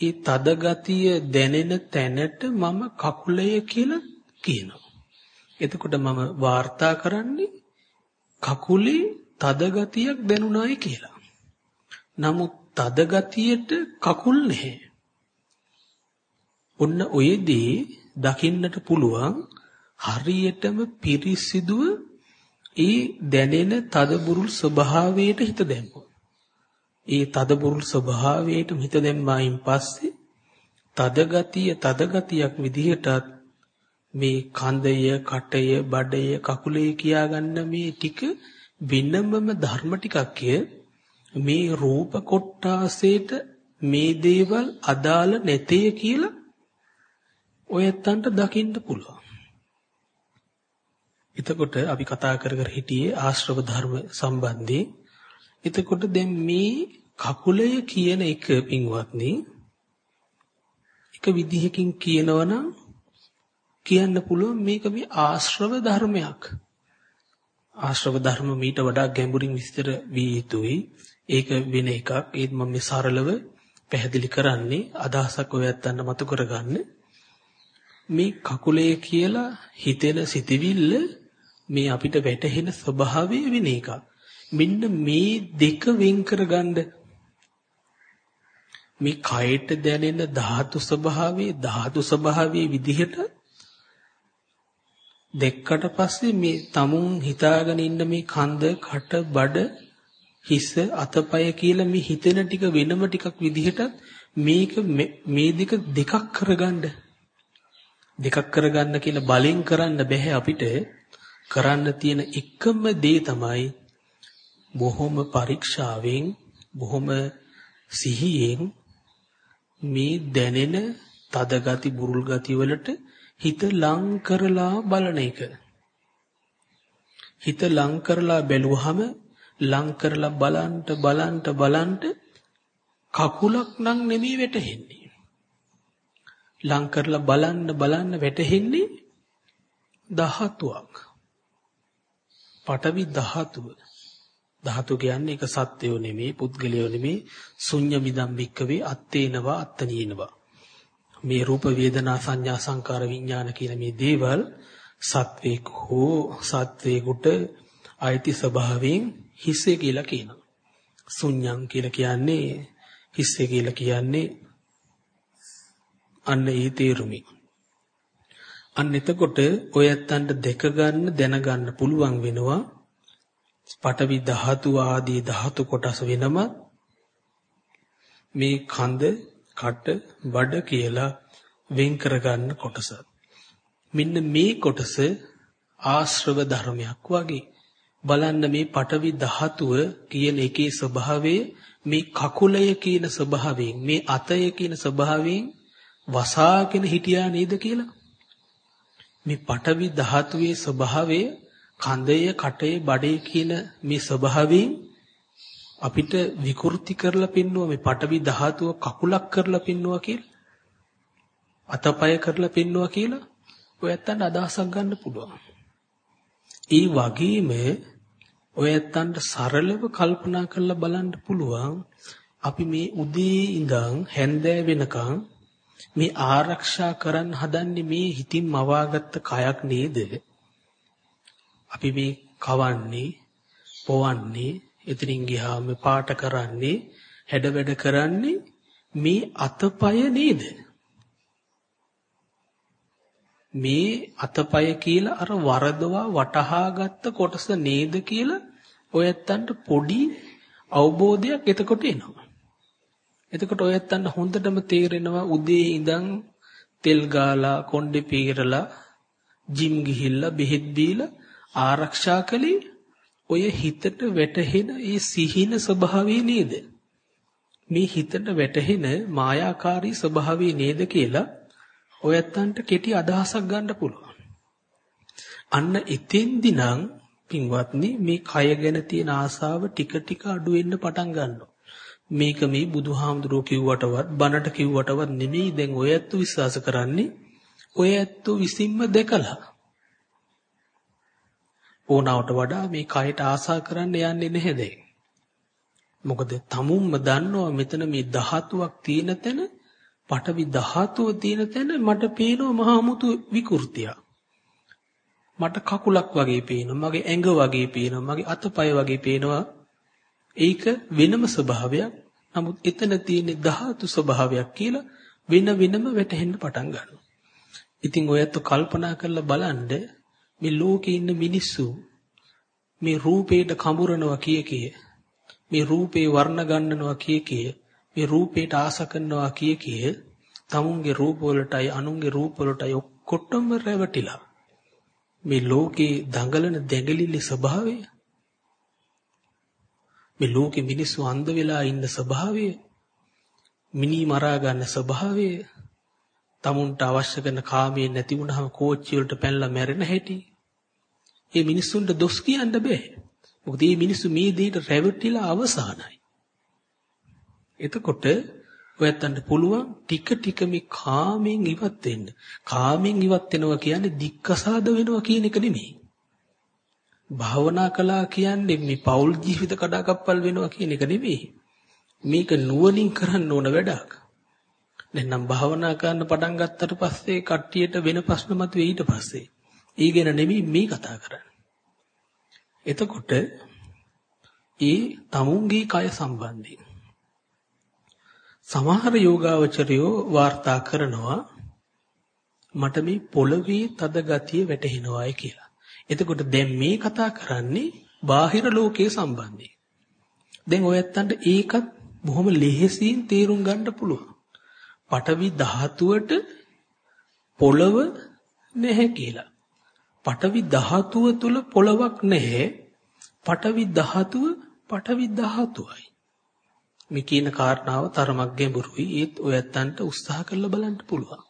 ඒ තද ගතිය දැනෙන තැනට මම කකුලය කියලා කියනවා. එතකොට මම වාර්තා කරන්නේ කකුලේ තද ගතියක් දැනුණායි කියලා. නමුත් තද ගතියට කකුල් නැහැ. ඔන්න ඔයදී දකින්නට පුළුවන් හරියටම පිරිසිදුව ඒ දැනෙන තදබුරුල් ස්වභාවයට හිත දැම්මොත්. ඒ තදබුරුල් ස්වභාවයට හිත දැම්මායින් පස්සේ තද ගතිය තද ගතියක් විදිහටත් මේ කන්දය, කටය, බඩය, කකුලේ කියාගන්න මේ ටික වෙනමම ධර්ම ටිකක් කිය මේ රූප කොටාසේට මේ දේවල් අදාළ නැතේ කියලා ඔයත්තන්ට දකින්න පුළුවන්. එතකොට අපි කතා කර කර හිටියේ ආශ්‍රව ධර්ම සම්බන්ධයෙන්. එතකොට දැන් මේ කකුලය කියන එක පින්වත්නි එක විදිහකින් කියනවනම් කියන්න පුළුවන් මේක මේ ආශ්‍රව ධර්මයක්. ආශ්‍රව ධර්ම මීට වඩා ගැඹුරින් විස්තර විය යුතුයි. ඒක වෙන එකක්. ඒත් මම මේ සරලව පැහැදිලි කරන්නේ අදහසක් ඔයත් අන්න මතු කරගන්න. මේ කකුලේ කියලා හිතෙන සිටිවිල්ල මේ අපිට වැටහෙන ස්වභාවය වෙන එකක්. මෙන්න මේ දෙක වෙන් කරගන්න. මේ කයට දැනෙන ධාතු ස්වභාවයේ ධාතු ස්වභාවයේ විදිහට දෙක්කට පස්සේ මේ tamun හිතාගෙන ඉන්න මේ කන්ද කට බඩ හිස අතපය කියලා මේ හිතෙන ටික වෙනම ටිකක් විදිහට මේක මේ දෙක දෙකක් කරගන්න. දෙකක් කරගන්න කියලා බලෙන් කරන්න බෑ අපිට. කරන්න තියෙන එකම දේ තමයි බොහොම පරීක්ෂාවෙන් බොහොම සිහියෙන් මේ දැනෙන තද ගති බුරුල් ගති වලට හිත ලං කරලා බලන එක. හිත ලං කරලා බැලුවහම ලං කරලා බලන්ට බලන්ට බලන්ට කකුලක් නම් නෙමෙයි වැටෙන්නේ. ලං කරලා බලන්න බලන්න වැටෙන්නේ ධාතුවක්. පටවි ධාතුව. ධාතු කියන්නේ ඒක සත්‍යෝ නෙමෙයි පුද්ගලයෝ නෙමෙයි ශුන්‍ය මිදම් වික්කවේ අත්තේනවා අත්තනීනවා. මේ රූප වේදනා සංඥා සංකාර විඥාන කියන මේ දේවල් සත්වේක හෝ සත්වේකට අයිති ස්වභාවයෙන් හිස්සේ කියලා කියනවා. ශුන්‍යං කියලා කියන්නේ හිස්සේ කියලා කියන්නේ අන්න ඒ තේරුමයි. අන්න එතකොට ඔය ඇත්තන්ට දෙක ගන්න දැනගන්න පුළුවන් වෙනවා පඨවි ධාතු ආදී ධාතු කොටස් වෙනම මේ කඳ කට බඩ කියලා වෙන් කරගන්න කොටස. මෙන්න මේ කොටස ආශ්‍රව ධර්මයක් වගේ. බලන්න මේ පටවි ධාතුව කියන එකේ ස්වභාවය මේ කකුලය කියන ස්වභාවයෙන් මේ අතය කියන ස්වභාවයෙන් වසාගෙන හිටියා නේද කියලා. මේ පටවි ධාතුවේ ස්වභාවය කඳය කටේ බඩේ කියන මේ ස්වභාවයෙන් අපිට විකෘති කරලා පෙන්නුවා මේ පටවි ධාතුව කකුලක් කරලා පෙන්නුවා කියලා. අතපය කරලා පෙන්නුවා කියලා ඔය ඇත්තන්ට අදහසක් ගන්න පුළුවන්. ඒ වගේම ඔය ඇත්තන්ට සරලව කල්පනා කරලා බලන්න පුළුවන් අපි මේ උදේ ඉඳන් හැන්දෑ වෙනකන් මේ ආරක්ෂා කරන්න හදන්නේ මේ හිතින් මවාගත්ත කයක් නේද? අපි මේ කවන්නේ, පොවන්නේ, එතනින් ගියාම පාට කරන්නේ, හැඩ වැඩ කරන්නේ මේ අතපය නේද? මේ අතපය කියලා අර වරදවා වටහාගත්ත කොටස නේද කියලා ඔය ඇත්තන්ට පොඩි අවබෝධයක් එතකොට එනවා. එතකොට ඔය ඇත්තන්ට හොඳටම තේරෙනවා උදේ ඉඳන් තෙල් ගාලා කොණ්ඩේ පීරලා ජිම් ගිහිල්ලා බෙහෙත් දීලා ආරක්ෂා කළේ ඔය හිතට වැටහෙන ඒ සිහින ස්වභාවය නේද? මේ හිතට වැටහෙන මායාකාරී ස්වභාවය නේද කියලා ඔයත්තන්ට කෙටි අදහසක් ගන්න පුළුවන්. අන්න එතෙන්දි නම් පින්වත්නි මේ කය ගැන තියෙන ආසාව ටික ටික අඩු වෙන්න පටන් ගන්නවා. මේක මේ බුදුහාමුදුරුවෝ කිව්වටවත් බණට කිව්වටවත් නෙමෙයි දැන් ඔය ඇත්ත විශ්වාස කරන්නේ ඔය ඇත්ත විසින්ම දැකලා ඕනවට වඩා මේ කයට ආසා කරන්න යන්නේ නැහැ දැන්. මොකද tamunම දන්නවා මෙතන මේ ධාතුවක් තියෙන තැන පටවි ධාතුව තියෙන තැන මට පේනවා මහා මුතු විකෘතියක්. මට කකුලක් වගේ පේනවා, මගේ ඇඟ වගේ පේනවා, මගේ අතපය වගේ පේනවා. ඒක වෙනම ස්වභාවයක්. නමුත් එතන තියෙන ධාතු ස්වභාවයක් කියලා වෙන වෙනම වැටහෙන්න පටන් ගන්නවා. ඉතින් ඔයත් කල්පනා කරලා බලන්න මේ ලෝකේ ඉන්න මිනිස්සු මේ රූපේට කඹරනවා කිය කිය මේ රූපේ වර්ණ ගන්නනවා කිය කිය මේ රූපේට ආස කරනවා කිය කිය තමුන්ගේ රූප වලටයි අනුන්ගේ රූප වලටයි ඔක්කොටම රැවටිලා මේ ලෝකේ දඟලන දැඟලිලි ස්වභාවය මේ ලෝකෙ මිනිස්සු අන්ධ වෙලා ඉන්න ස්වභාවය මිනි මරා ගන්න ස්වභාවය tamunට අවශ්‍ය කරන කාමයේ නැති වුනහම කෝච්චි වලට පැනලා මැරෙන හැටි ඒ මිනිස්සුන්ට දොස් කියන්න බෑ මොකද මේ මිනිස්සු මේ දෙයට රැවටිලා අවසానයි එතකොට ඔයත්තන්ට පුළුවන් ටික ටික මේ කාමෙන් ඉවත් වෙන්න. කාමෙන් ඉවත් වෙනවා කියන්නේ දික්කසාද වෙනවා කියන එක නෙමෙයි. භාවනා කළා කියන්නේ මේ පෞල් ජීවිත කඩාකප්පල් වෙනවා කියන එක නෙමෙයි. මේක නුවණින් කරන්න ඕන වැඩක්. දැන් නම් භාවනා කරන්න පටන් ගත්තට පස්සේ කට්ටියට වෙන ප්‍රශ්න මතුවේ ඊට පස්සේ. ඊගෙන නෙමෙයි මේ කතා කරන්නේ. එතකොට ඒ තමුන්ගේ කය සම්බන්ධයෙන් සමහර යෝගාවචරයෝ වාර්තා කරනවා මට මේ පොළවේ තද ගතිය වැටහෙනවායි කියලා. එතකොට දැන් මේ කතා කරන්නේ බාහිර ලෝකයේ සම්බන්ධයෙන්. දැන් ඔය ඇත්තන්ට ඒකත් බොහොම ලෙහෙසියෙන් තේරුම් ගන්න පුළුවන්. පටවි ධාතුවට පොළව නැහැ කියලා. පටවි ධාතුව තුල පොළවක් නැහැ. පටවි ධාතුව පටවි ධාතුවයි. මේ කියන කාරණාව තරමක් ගැඹුරුයි. ඒත් ඔය ඇත්තන්ට උත්සාහ කරලා බලන්න පුළුවන්.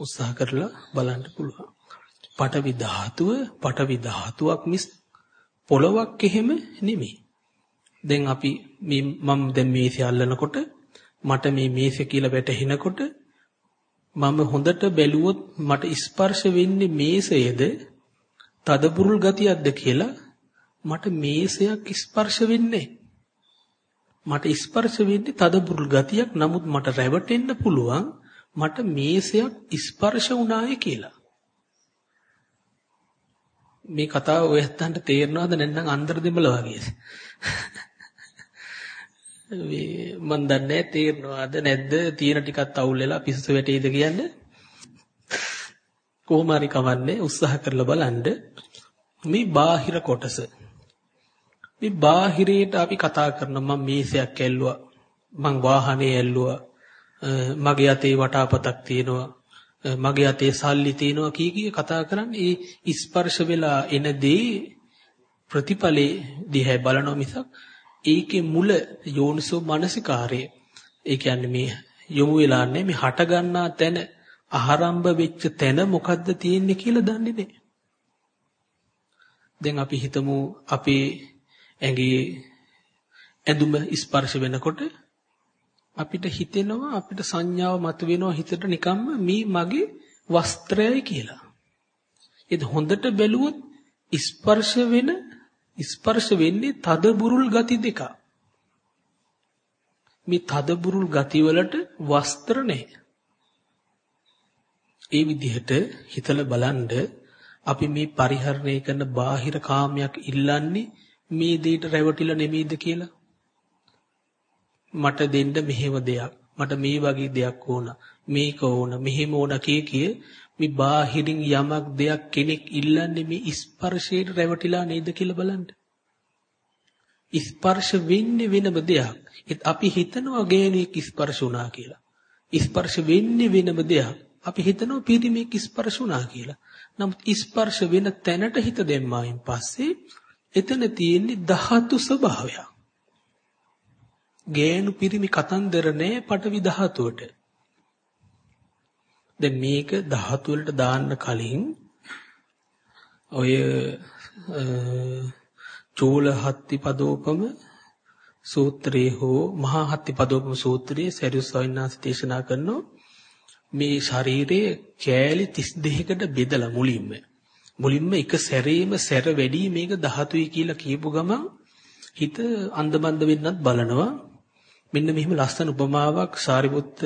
උත්සාහ කරලා බලන්න පුළුවන්. පටවි ධාතුව පටවි ධාතුවක් මිස් පොළවක් එහෙම නෙමෙයි. දැන් අපි මේ මම දැන් මේසය අල්ලනකොට මට මේ මේසය කියලා වැටහෙනකොට මම හොඳට බැලුවොත් මට ස්පර්ශ වෙන්නේ මේසයේද? තදබුරුල් ගතියක්ද කියලා මට මේසයක් ස්පර්ශ වෙන්නේ. මට ස්පර්ශ වෙන්නේ තදබුරුල් ගතියක්. නමුත් මට රැවටෙන්න පුළුවන් මට මේසයක් ස්පර්ශ වුණාය කියලා. මේ කතාව ඔය ඇත්තන්ට තේරෙනවද නැත්නම් අන්දර දෙමළ වගේද? මේ මන් දන්නේ තේරෙනවද නැද්ද? තියෙන ටිකක් අවුල් වෙලා පිස්සු වැටෙයිද කියන්නේ? කොහොම හරි කවන්නේ උත්සාහ කරලා බලන්න. මේ බාහිර කොටස. මේ බාහිරයට අපි කතා කරන මම මේසයක් ඇල්ලුවා මං වාහනේ ඇල්ලුවා මගේ අතේ වටාපතක් තියෙනවා. මගේ අතේ සල්ලි තියෙනවා කී කී කතා කරන්නේ. ඒ ස්පර්ශ වෙලා එන දේ ප්‍රතිඵලේ දිහා බලනවා මිසක් ඒකේ මුල යෝනිසෝ මානසිකාරය ඒ කියන්නේ මේ යොමු වෙලා නැහැ. මේ හට ගන්නා තැන ආරම්භ වෙච්ච තැන මොකද්ද තියෙන්නේ කියලා දන්නේ නැහැ. දැන් අපි හිතමු අපේ ඇඟේ ඇඳුම ස්පර්ශ වෙනකොට අපිට හිතෙනවා අපිට සංඥාව මතුවෙනවා හිතට නිකම්ම මේ මගේ වස්ත්‍රයයි කියලා. ඒත් හොඳට බැලුවොත් ස්පර්ශ වෙන ස්පර්ශ වෙන්නේ තද බුරුල් ගති දෙක. මේ තද බුරුල් ගති වලට වස්ත්‍ර නැහැ. ඒ විදිහට හිතලා බලනද අපි මේ පරිහරණය කරන බාහිර කාමයක් ඉල්ලන්නේ මේ දෙයට රැවටිලා නෙමෙයිද කියලා මට දෙන්න මෙහෙම දෙයක්. මට මේ වගේ දෙයක් ඕන. මේක ඕන. මෙහෙම ඕන කිය කිය මේ බාහිරින් යමක් දෙයක් කෙනෙක් ඉල්ලන්නේ මේ ස්පර්ශයට රැවටිලා නේද කියලා බලන්න. ස්පර්ශ වෙන්නේ වෙනම දෙයක්. ඒත් අපි හිතනවා ගෑණියෙක් ස්පර්ශ වුණා කියලා. ස්පර්ශ වෙන්නේ වෙනම දෙයක්. අපි හිතනවා පිරිමියෙක් ස්පර්ශ වුණා කියලා. නමුත් ස්පර්ශ වෙන තැනට හිත දෙම්මායින් පස්සේ එතන තියෙන්නේ ධාතු ස්වභාවයක්. ගෑනු පිරිමි කතන්දර නෑ පටවි ධාතුවට. දැන් මේක ධාතු වලට දාන්න කලින් ඔය චූල හත්ති පදෝපම සූත්‍රයේ හෝ මහා හත්ති පදෝපම සූත්‍රයේ සරියුස් සවින්නාස දේශනා කරනවා මේ ශරීරයේ කෑලි 32කට බෙදලා මුලින්ම මුලින්ම එක සැරේම සැර වැඩි මේක ධාතුයි කියලා කියපු ගමන් හිත අන්දමන්ද වෙන්නත් බලනවා මෙන්න මෙහිම ලස්සන උපමාවක් සාරිපුත්ත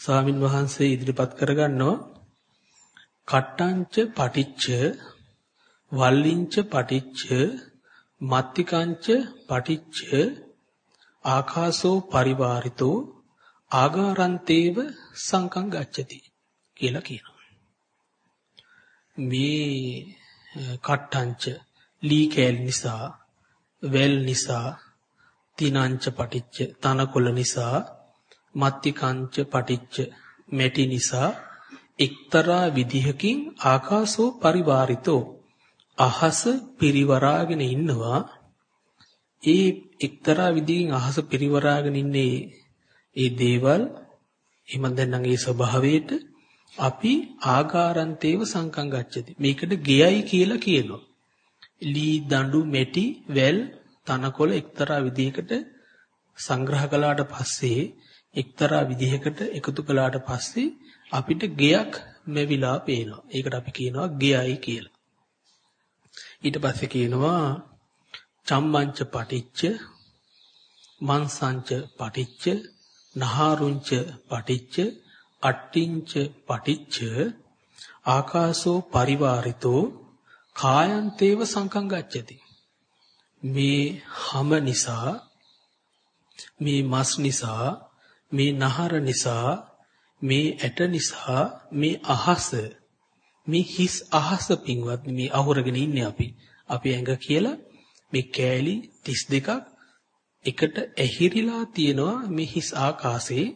ස්වාමින් වහන්සේ ඉදිරිපත් කරගන්නවා. කට්ටංච පටිච්ච වල්ලිංච පටිච්ච මත්තිකංච පටිච්ච ආකාසෝ පරිවාරිතෝ ආගාරන්තේව සංකං ගච්ඡති කියලා කියනවා. මේ කට්ටංච ලී කෑල් නිසා වෙල් නිසා තිනංච පටිච්ච තනකොළ නිසා මත්ති කංච පටිච්ච මෙටි නිසා එක්තරා විදිහකින් ආකාශෝ පරිවාරිතෝ අහස පිරිවරාගෙන ඉන්නවා ඒ එක්තරා විදිහකින් අහස පිරිවරාගෙන ඉන්නේ ඒ දේවල් එහෙම දැන්නම් ඒ ස්වභාවයට අපි ආගාරන්තේව සංකම් ගච්ඡති. මේකට ගෙයයි කියලා කියනවා. ලී දඬු මෙටි වැල් තනකොළ එක්තරා විදිහකට සංග්‍රහ කළාට පස්සේ එක්තරා විදිහකට එකතු කළාට පස්සේ අපිට ගෙයක් මෙවිලා පේනවා. ඒකට අපි කියනවා ගෙයයි කියලා. ඊට පස්සේ කියනවා චම්මංච පටිච්ච මන්සංච පටිච්ච නහාරුංච පටිච්ච අට්ටිංච පටිච්ච ආකාසෝ පරිවාරිතෝ කායන්තේව සංකං ගච්ඡති මේ හැම නිසා මේ මස් නිසා මේ නහර නිසා මේ ඇට නිසා මේ අහස මේ හිස් අහස පින්වත් මේ අහුරගෙන ඉන්නේ අපි. අපි ඇඟ කියලා මේ කෑලි 32ක් එකට ඇහිරිලා තියෙනවා මේ හිස් ආකාශේ.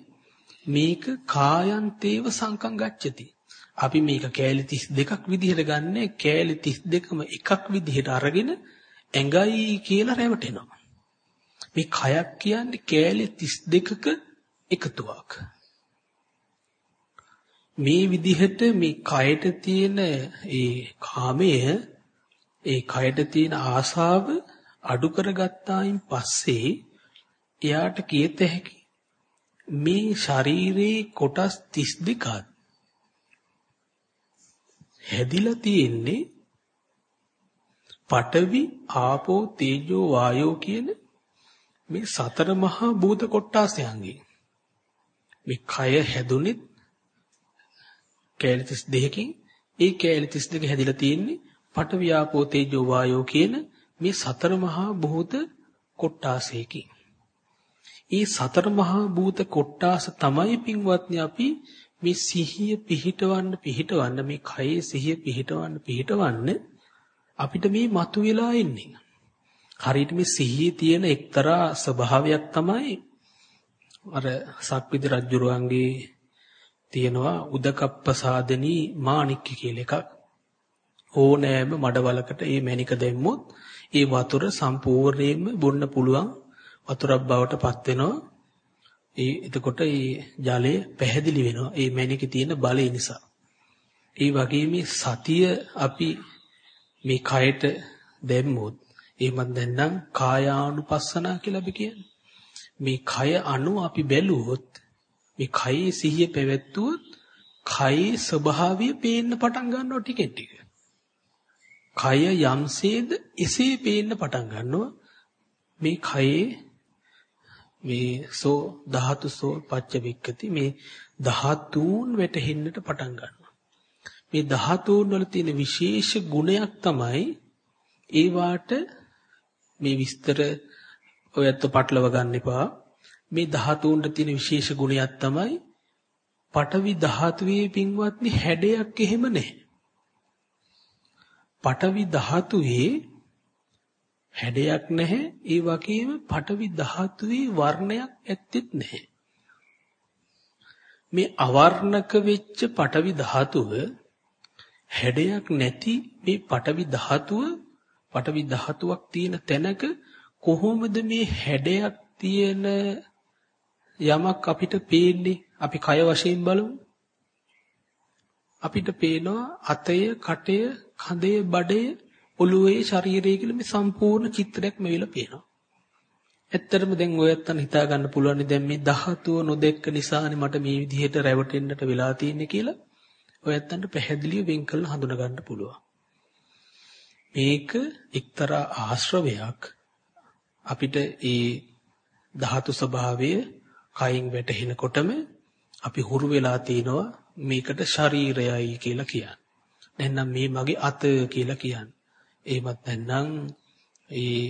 මේක කායන්තේව සංකම් ගච්ඡති. අපි මේක කෑලි 32ක් විදිහට ගන්න කෑලි 32ම එකක් විදිහට අරගෙන ඇඟයි කියලා රැවටෙනවා. මේ කයක් කියන්නේ කෑලි 32ක එකතුවක්. මේ විදිහට මේ කයට තියෙන ඒ කාමය ඒ කයට තියෙන ආසාව අඩු කරගත්තායින් පස්සේ එයාට කියත හැකි මේ ශරීරේ කොටස් 32ක් හැදිලා තියෙන්නේ පඨවි ආපෝ තේජෝ වායෝ කියන මේ සතර මහා භූත කොටාසයන්ගෙන් මේ කය හැදුනෙත් කෑලි 32කින් ඒ කෑලි 32 හැදිලා තියෙන්නේ පඨවි ආපෝ තේජෝ වායෝ කියන මේ සතර මහා භූත කොටාසයකින්. ඒ සතර මහා භූත කොටාස තමයි පින්වත්නි අපි මේ සිහිය පිහිටවන්න පිහිටවන්න මේ කයේ සිහිය පිහිටවන්න පිහිටවන්න අපිට මේ මතුවලා ඉන්නේ. හරියට මේ සිහියේ තියෙන එක්තරා ස්වභාවයක් තමයි අර සක්විති රජුරුවන්ගේ තියෙනවා උදකප්පසාදනී මාණික්ක කියලා එකක්. ඕනෑම මඩවලකට මේ මණික දැම්මොත් ඒ වතුර සම්පූර්ණයෙන්ම බොන්න පුළුවන් වතුරක් බවට පත් වෙනවා. ඒ එතකොට ඒ ජලය පැහැදිලි වෙනවා. ඒ මණිකේ තියෙන බලය නිසා. ඒ වගේම සතිය අපි මේ කයට දැම්මොත් එහෙමත් නැත්නම් කායානුපස්සනා කියලා අපි කියන්නේ. මේ කය අනු අපි බැලුවොත් මේ කයේ සිහිය පැවැත්වුවොත් කයේ ස්වභාවය පේන්න පටන් ගන්නවා ටිකෙන් ටික. කය යම්සේද එසේ පේන්න පටන් ගන්නවා. මේ කයේ මේ සෝ ධාතුසෝ පච්චවික්කති මේ ධාතුන් වැටෙන්නට පටන් ගන්නවා. මේ ධාතුන් වල තියෙන විශේෂ ගුණයක් තමයි ඒ වාට මේ විස්තර ඔයත් පටලව ගන්න එපා. මේ ධාතුන්ට තියෙන විශේෂ ගුණයක් තමයි පඨවි ධාතුවේ පින්වත්නි හැඩයක් එහෙම නැහැ. පඨවි ධාතුවේ හැඩයක් නැහැ ඒ වගේම පඨවි ධාතුවේ වර්ණයක් ඇත්තෙත් නැහැ. මේ අවර්ණක වෙච්ච පඨවි ධාතුව හැඩයක් නැති මේ පඨවි ධාතුව පඨවි ධාතුවක් තියෙන තැනක කොහොමද මේ හැඩයක් තියෙන යමක් අපිට පේන්නේ අපි කය වශයෙන් බලමු. අපිට පේනවා අතය, කටය, කඳේ, බඩේ, ඔළුවේ, ශරීරයේ කියලා මේ සම්පූර්ණ චිත්‍රයක් මෙවිලා පේනවා. ඇත්තටම දැන් ඔයත්තන් හිතා ගන්න පුළුවන් දැන් මේ ධාතුව නොදෙක්ක නිසානේ මට මේ විදිහට රැවටෙන්නට වෙලා තියෙන්නේ කියලා. ඔයත්තන්ට පැහැදිලිව වෙන් කරලා හඳුනා ගන්න පුළුවන්. මේක එක්තරා ආශ්‍රවයක් අපිට ඒ ධාතු ස්වභාවය කයින් වැටෙනකොටම අපි හුරු වෙලා තිනවා මේකට ශරීරයයි කියලා කියන්නේ. නැත්නම් මේ මගේ අත කියලා කියන්නේ. එහෙමත් නැත්නම් ඒ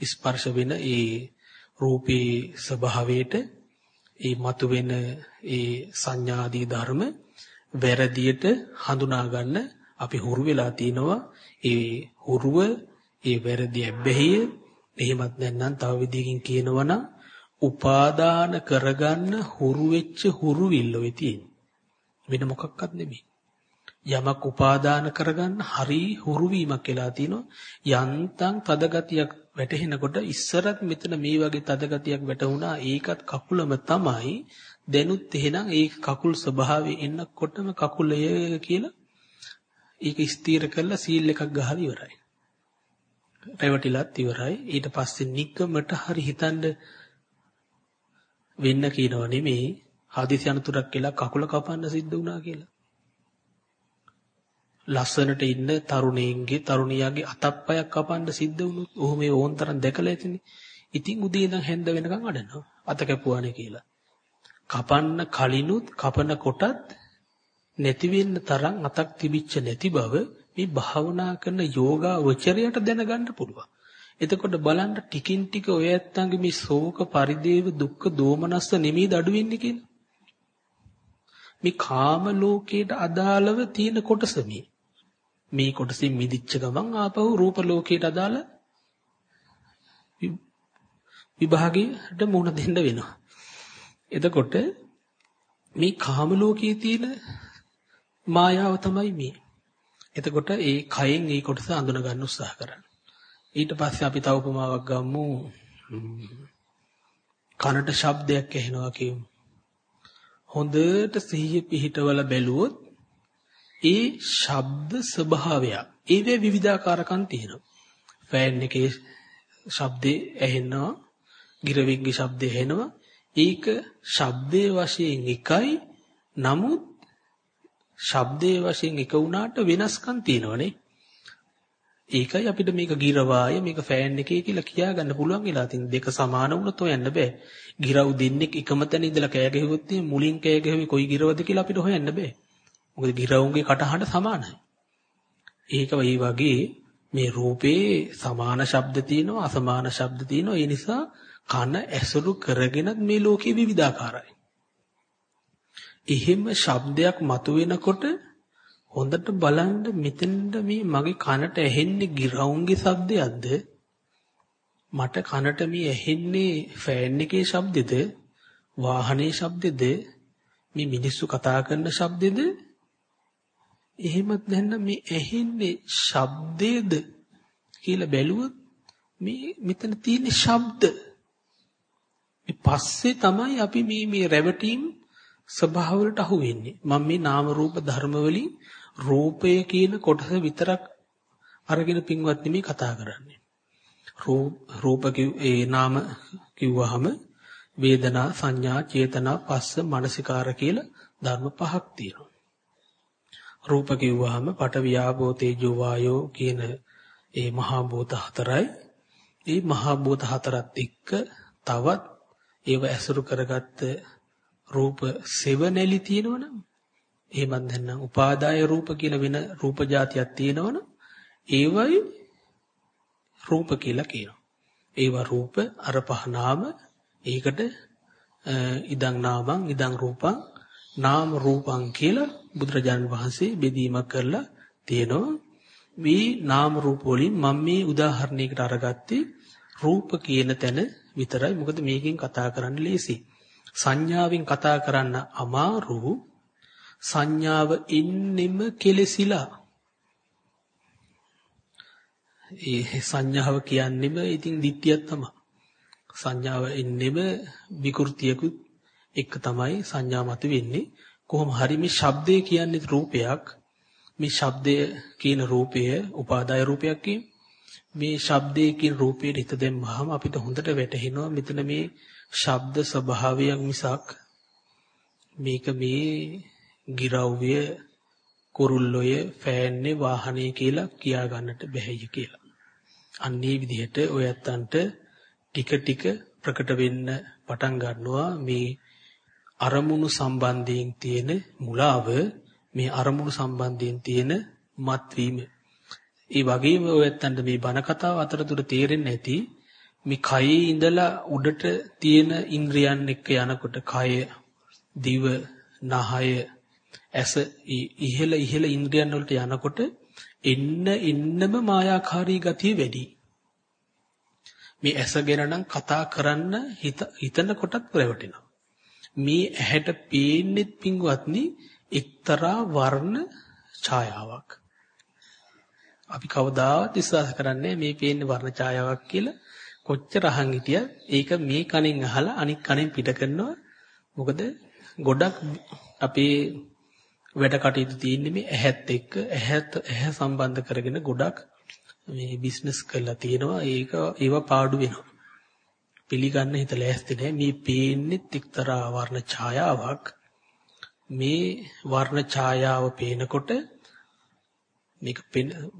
ස්පර්ශ වෙන ඒ රූපේ ස්වභාවයට ඒ මතුවෙන ඒ සංඥාදී ධර්ම වැරදියට හඳුනා ගන්න අපි හුරු වෙලා තිනවා ඒ හුරුව ඒ වැරදි ඇබ්බැහිය එහෙමත් නැත්නම් තව විදිහකින් කියනවනම් උපාදාන කරගන්න හුරු වෙච්ච හුරු විල්ල ඔය තියෙන්නේ. වෙන මොකක්වත් නෙමෙයි. යමක් උපාදාන කරගන්න හරි හුරු වීමක් වෙලා තිනවා. යන්තම් තද ගතියක් වැටෙනකොට ඉස්සරත් මෙතන මේ වගේ තද ගතියක් වැටුණා. ඒකත් කකුලම තමයි. දැනුත් එහෙනම් ඒ කකුල් ස්වභාවය එන්නකොටම කකුලය කියලා ඒක ස්ථීර කරලා සීල් එකක් ගහලා ඉවරයි. රැවටිලත් ඉවරයි. ඊට පස්සේ නිකමට හරි හිතන්න වෙන්න කියනව නෙමෙයි. හදිසි අනතුරක් කියලා කකුල කපන්න සිද්ධ වුණා කියලා. ලස්සනට ඉන්න තරුණයින්ගේ තරුණියගේ අතප්පයක් කපන්න සිද්ධ වුණොත් ඔහු මේ ඕන් තරම් දැකලා ඇතිනේ. ඉතින් උදේ ඉඳන් හැන්ද වෙනකන් අඬනවා. අත කැපුවානේ කියලා. කපන්න කලිනුත් කපන කොටත් නැති වෙන්න තරම් අතක් තිබිච්ච නැති බව මේ භාවනා කරන යෝගා වචරයට දැනගන්න පුළුවන්. එතකොට බලන්න ටිකින් ටික ඔය ඇත්තන්ගේ මේ ශෝක පරිදේව දුක්ඛ දෝමනස්ස නෙමෙයි දඩු වෙන්නේ කියලා. මේ කාම ලෝකයට අදාළව තියෙන කොටස මේ. මේ කොටසින් මිදිච්ච ගමන් ආපහු රූප ලෝකයට අදාළ විභාගයට මුහුණ දෙන්න වෙනවා. එතකොට මේ කාම ලෝකයේ තියෙන මායාව තමයි මේ. එතකොට ඒ කයෙන් ඒ කොටස අඳුන ගන්න උත්සාහ කරන්න. ඊට පස්සේ අපි තව උපමාවක් ගමු. කනට ශබ්දයක් ඇහෙනවා කියමු. හොඳට සිහිය පිහිටවල බැලුවොත් ඒ ශබ්ද ස්වභාවය ඒවේ විවිධාකාරකම් තියෙනවා. ෆෑන් එකේ ශබ්දේ ඇහෙනවා, ගිරවින්ගේ ශබ්දේ ඇහෙනවා. ඒක ශබ්දයේ වශයෙන් එකයි. නමුත් ශබ්දයේ වශයෙන් එක වුණාට වෙනස්කම් තියෙනවනේ. ඒකයි අපිට මේක ගිරවාය මේක ෆෑන් එකේ කියලා කියා ගන්න පුළුවන් වෙලා තියෙන දෙක සමාන වුණොත් හොයන්න බෑ. ගිරව් දෙන්නෙක් එකම තැන ඉඳලා කෑ ගැහුවොත් මුලින් කෑ ගැහුවේ කොයි ගිරවද කියලා අපිට හොයන්න බෑ. මොකද ගිරවුන්ගේ කටහඬ සමානයි. ඒක ඒ වගේ මේ රූපේ සමාන ශබ්ද තියෙනවා අසමාන ශබ්ද තියෙනවා. ඒ නිසා කන ඇසුරු කරගෙන මේ ලෝකේ විවිධාකාරයි. එහෙම ශබ්දයක් මතුවෙනකොට හොඳට බලන්න මෙතෙන්ද මේ මගේ කනට ඇහෙන්නේ ගිරවුන්ගේ ශබ්දයක්ද? මට කනට මේ ඇහෙන්නේ ෆෑන් එකේ ශබ්දෙද? වාහනේ ශබ්දෙද? මේ මිනිස්සු කතා කරන ශබ්දෙද? එහෙමත් නැත්නම් මේ ඇහෙන්නේ ශබ්දේද කියලා බැලුවොත් මේ මෙතන තියෙන ශබ්ද මේ පස්සේ තමයි අපි මේ මේ රැවටීම් ස්වභාව වලට අහු වෙන්නේ. මම මේ නාම රූප ධර්ම වලින් රූපය කියන කොටස විතරක් අරගෙන පින්වත් මේ කතා කරන්නේ. රූප ඒ නාම කිව්වහම වේදනා සංඥා චේතනා පස්ස මනසිකාර කියලා ධර්ම පහක් තියෙනවා. රූප කිව්වහම පට වියාපෝ තේජෝ වායෝ කියන ඒ මහා භූත හතරයි. ඒ මහා භූත හතරත් එක්ක තවත් ඒව ඇසුරු කරගත්ත රූප සෙවණෙලි තියෙනවනම් එහෙමත් නැත්නම් උපාදාය රූප කියලා වෙන රූප જાතියක් තියෙනවනම් ඒවයි රූප කියලා කියනවා. ඒවා රූප අර පහ නාම ඒකට ඉදං නාමං ඉදං රූපං නාම රූපං කියලා බුදුරජාණන් වහන්සේ බෙදීමක් කරලා තියෙනවා. මේ නාම රූප වලින් මම මේ උදාහරණයකට අරගත්තේ රූප කියන තැන විතරයි. මොකද මේකෙන් කතා කරන්න ලේසි. සංඥාවෙන් කතා කරන්න අමාරු. සංඥාව ඉන්නෙම කෙලසිලා. ඒ සංඥාව කියන්නෙම ඉතින් දිට්ඨියක් තමයි. සංඥාව ඉන්නෙම විකෘතියකුත් එක තමයි සංඥා මත වෙන්නේ. කොහොම හරි මේ ශබ්දය කියන්නේ රූපයක්. මේ ශබ්දය කියන රූපය උපාදාය රූපයක් කියන මේ ශබ්දයේ කියන රූපයට හිත දැම්මහම අපිට හොඳට වැටහෙනවා මෙතන මේ ශබ්ද ස්වභාවයක් මිසක් මේක මේ ගිරව්‍ය කුරුල්ලොය ෆෑන්නේ වාහනේ කියලා කියා ගන්නට බැහැය කියලා. අන්නේ විදිහට ඔය ඇත්තන්ට ටික ටික ප්‍රකට වෙන්න පටන් ගන්නවා මේ අරමුණු සම්බන්ධයෙන් තියෙන මුලාව මේ අරමුණු සම්බන්ධයෙන් තියෙන මත්වීම. ඒ වගේම ඔය ඇත්තන්ට මේ බණ කතාව අතරතුර තේරෙන්නේ නැති මේ කයේ ඉඳලා උඩට තියෙන ඉන්ද්‍රියන් එක්ක යනකොට කය, දිව, නහය, ඇස ඉහළ ඉහළ ඉන්ද්‍රියන් වලට යනකොට එන්න එන්නම මායාකාරී ගතිය වැඩි. මේ ඇස ගැන නම් කතා කරන්න හිතන කොටත් රැවටෙනවා. මේ ඇහැට පේන්නෙත් පින්වත්නි එක්තරා වර්ණ ඡායාවක්. අපි කවදාවත් විශ්වාස කරන්නේ මේ පේන්නේ වර්ණ ඡායාවක් කියලා. කොච්චර අහන් හිටියත් ඒක මේ කණෙන් අහලා අනිත් කණෙන් පිට කරනවා. මොකද ගොඩක් අපේ වැඩ කටයුතු තියෙන්නේ මේ ඇහත් එක්ක ඇහත් ඇහැ සම්බන්ධ කරගෙන ගොඩක් මේ බිස්නස් කරලා තියෙනවා. ඒක ඒව පාඩු වෙනවා. පිළිගන්න හිත ලෑස්ති නැහැ. මේ පේන්නේ එක්තරා වර්ණ ඡායාවක්. මේ වර්ණ ඡායාව පේනකොට මේක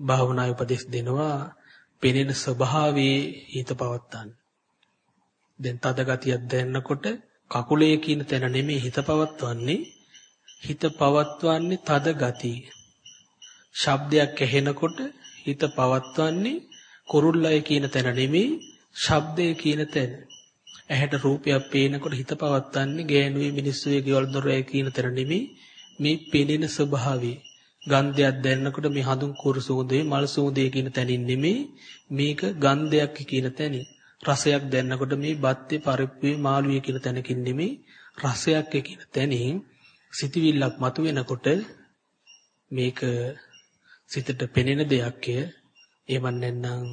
භාවනා උපදෙස් දෙනවා පෙනෙන ස්වභාවයේ හිත පවත්තන්න. දැන් තද ගතියක් දැනනකොට කකුලේ කියන තැන නෙමෙයි හිත පවත්වන්නේ හිත පවත්වන්නේ තද ගතිය. ශබ්දයක් ඇහෙනකොට හිත පවත්වන්නේ කුරුල්ලයි කියන තැන නෙමෙයි ශබ්දය කියන තැන. ඇහැට රූපයක් පේනකොට හිත පවත්වන්නේ ගෑනුවේ මිනිස්සුවේ ගෙවල් දොරේ කියන තැන නෙමෙයි මේ පෙනෙන ස්වභාවය. ගන්ධයක් දැනනකොට මේ හඳුන් කුරු සුවඳේ මල් සුවඳේ කියන තැනින් නෙමෙයි මේක ගන්ධයක් කියන තැනින්. රසයක් දැනනකොට මේ බත්තේ පරිප්පුවේ මාළුවේ කියන තැනකින් නෙමෙයි රසයක් කියන තැනින් සිතවිල්ලක් මතුවෙනකොට මේක සිතට පෙනෙන දෙයක්ය එහෙම නැත්නම්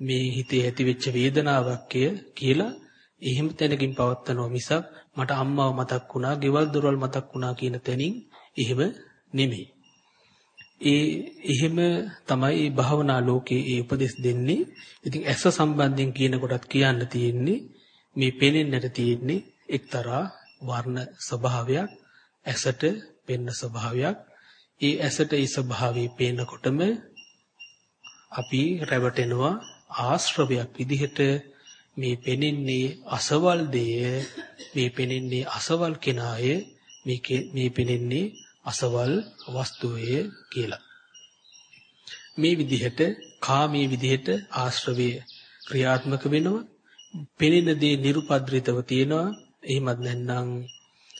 මේ හිතේ ඇති වෙච්ච වේදනාවක්ය කියලා එහෙම තැනකින් පවත්නවා මිසක් මට අම්මව මතක් වුණා, ගෙවල් දොරවල් මතක් වුණා කියන තැනින් එහෙම නෙමෙයි. ඒ එහෙම තමයි මේ භාවනා ලෝකයේ ඒ උපදෙස් දෙන්නේ. ඉතින් ඇස සම්බන්ධයෙන් කියන කොටත් කියන්න තියෙන්නේ මේ පෙනෙන්නට තියෙන්නේ එක්තරා වර්ණ ස්වභාවයක් ඇසට පෙන්න ස්වභාවයක්. ඒ ඇසට ඒ ස්වභාවය පේනකොටම අපි රැවටෙනවා ආශ්‍රවයක් විදිහට මේ පෙනෙන්නේ අසවල් දෙය මේ පෙනෙන්නේ අසවල් කෙනාය මේ මේ පෙනෙන්නේ අසවල් වස්තුවය කියලා. මේ විදිහට කාමයේ විදිහට ආශ්‍රවය ක්‍රියාත්මක වෙනවා. පෙනෙන දේ nirupadritaව තියෙනවා. එහෙමත් නැත්නම්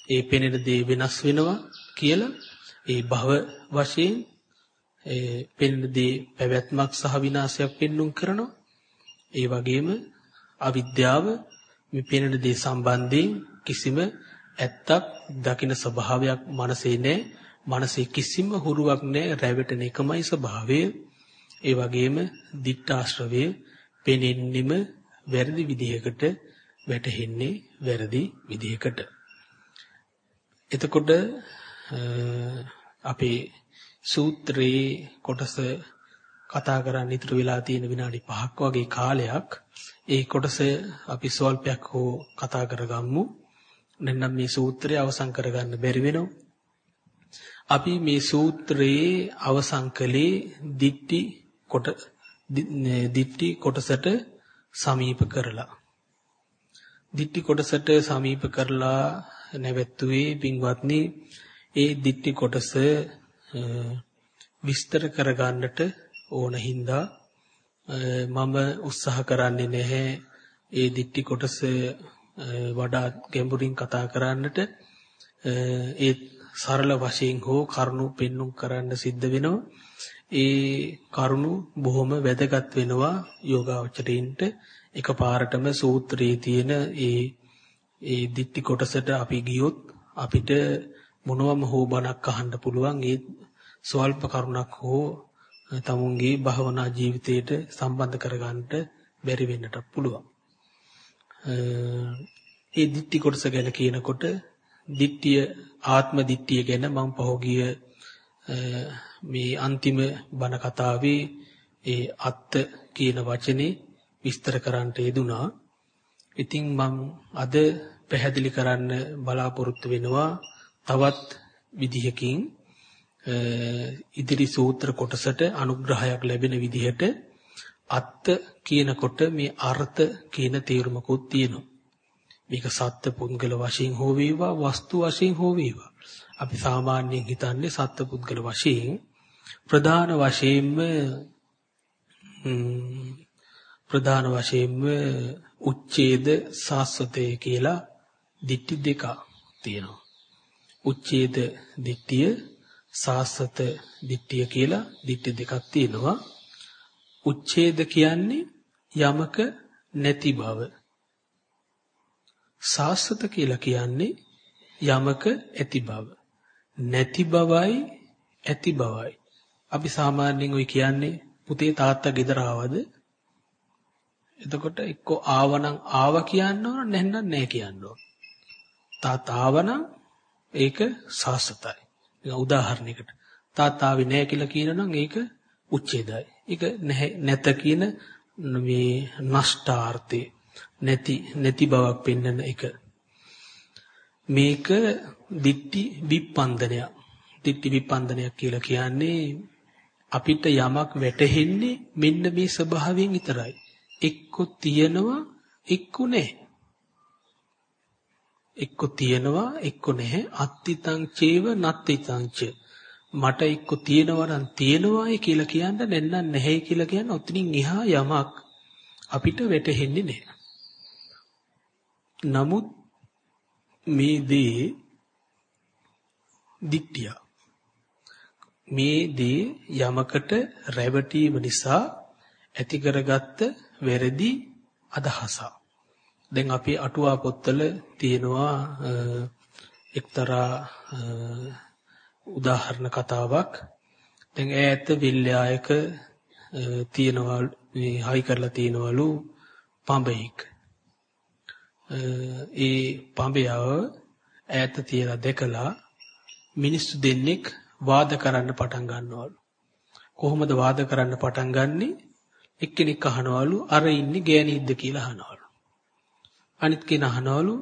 ඒ පෙනෙන දේ වෙනස් වෙනවා කියලා ඒ භව වශයෙන් ඒ පෙනෙන දේ පැවැත්මක් සහ විනාශයක් පෙන්눔 කරනවා. ඒ වගේම අවිද්‍යාව මේ පෙනෙන දේ සම්බන්ධයෙන් කිසිම ඇත්තක් දකින ස්වභාවයක් මනසේ නැහැ. මනසේ කිසිම හුරුවක් නැහැ. රැවටෙන එකමයි ස්වභාවය. ඒ වගේම දික්ඨාශ්‍රවය පෙනෙන්නෙම වැරදි විදිහකට වැටහෙන්නේ වැරදි විදිහකට. එතකොට අපේ සූත්‍රයේ කොටස කතා කරන්න ඉතුරු වෙලා තියෙන විනාඩි 5ක් වගේ කාලයක් ඒ කොටස අපි ස්වල්පයක් හෝ කතා කරගමු. නැත්නම් මේ සූත්‍රය අවසන් කරගන්න බැරි වෙනවා. අපි මේ සූත්‍රයේ අවසන් කළේ දිට්ටි කොට දිට්ටි කොටසට සමීප කරලා. දිට්ටි කොටසට සමීප කරලා නැවැත්තුවේ පින්වත්නි ඒ දිට්ටි කොටස විස්තර කරගන්නට ඕන හින්දා මම උත්සාහ කරන්නේ නැහැ ඒ දිට්ටි කොටස වඩා ගැඹුරින් කතා කරන්නට ඒ සරල වශයෙන් හෝ කරුණු පෙන්눔 කරන්න සිද්ධ වෙනවා ඒ කරුණු බොහොම වැදගත් වෙනවා යෝගාවචරයින්ට එකපාරටම සූත්‍රයේ තියෙන ඒ ඒ දිට්ටි කොටසට අපි ගියොත් අපිට මොනවම හෝ බණක් අහන්න පුළුවන් ඒ ස්වල්ප කරුණක් හෝ තමුන්ගේ භවනා ජීවිතයට සම්බන්ධ කරගන්නට බැරි වෙන්නට පුළුවන්. ඒ දිට්ටි කොටස ගැන කියනකොට දිට්ඨිය ආත්ම දිට්ඨිය ගැන මම පහෝගිය මේ අන්තිම බණ කතාවේ ඒ අත්ත කියන වචනේ විස්තර කරන්නට යෙදුනා. ඉතින් මම අද පැහැදිලි කරන්න බලාපොරොත්තු වෙනවා තවත් විදිහකින් ඉදිරි සූත්‍ර කොටසට අනුග්‍රහයක් ලැබෙන විදිහට අත්ත කියනකොට මේ අර්ථ කියන තේරුමකුත් තියෙනවා. මේක සත්ත්ව පුද්ගල වශයෙන් හෝ වේවා වස්තු වශයෙන් හෝ වේවා. අපි සාමාන්‍යයෙන් හිතන්නේ සත්ත්ව පුද්ගල වශයෙන් ප්‍රධාන වශයෙන්ම ප්‍රධාන වශයෙන්ම උච්ඡේද සාස්වතය කියලා දිට්ටි දෙක තියෙනවා. උච්ඡේද දිට්ඨිය සාස්වත දිට්ඨිය කියලා දිට්ඨි දෙකක් තියෙනවා. උච්ඡේද කියන්නේ යමක නැති බව. සාස්වත කියලා කියන්නේ යමක ඇති බව. නැති බවයි ඇති බවයි. අපි සාමාන්‍යයෙන් ඔය කියන්නේ පුතේ තාත්තා ගෙදර ආවද? එතකොට එක්කෝ ආවනම් ආව කියන්න ඕන නැත්නම් නැහැ කියන්න ඕන. තාත්තා ආවනම් ඒක සාසතයි. උදාහරණයකට තාත්තා ආවේ නැහැ කියලා කියනනම් ඒක උච්ඡේදයි. ඒක නැත කියන මේ නෂ්ටාර්ථේ නැති නැති බවක් පෙන්වන එක. මේක දිට්ටි විප්පන්දනයක්. දිට්ටි විප්පන්දනයක් කියලා කියන්නේ අපිට යමක් වැටහෙන්නේ මෙන්න මේ ස්වභාවයෙන් විතරයි. එක්ක තියෙනවා එක්ක නැහැ. එක්ක තියෙනවා එක්ක නැහැ. අත්තිතං චේව නත්තිතං ච. මට එක්ක තියෙනවා නම් තියෙනවායි කියලා කියන්න නැත්නම් නැහැ කියලා කියන්න ඔතනින් එහා යමක් අපිට වැටහෙන්නේ නැහැ. නමුත් මේ දේ දිට්ඨිය මේ දේ යමකට රැවටීම නිසා ඇති කරගත්ත වැරදි අදහසක්. දැන් අපි අටුවා පොත්වල තියෙනවා එක්තරා උදාහරණ කතාවක්. දැන් ඈත විල්යායක තියෙනවා මේ හයි කරලා තියෙනවලු පඹෙක්. ඒ පඹයව ඈත තියලා දැකලා මිනිස්සු දෙන්නෙක් වාද කරන්න පටන් ගන්නවලු. කොහොමද වාද කරන්න පටන් ගන්නෙ? එක්කෙනෙක් අහනවලු අර ඉන්නේ ගෑණිද්ද කියලා අහනවලු. අනිත් කෙනා අහනවලු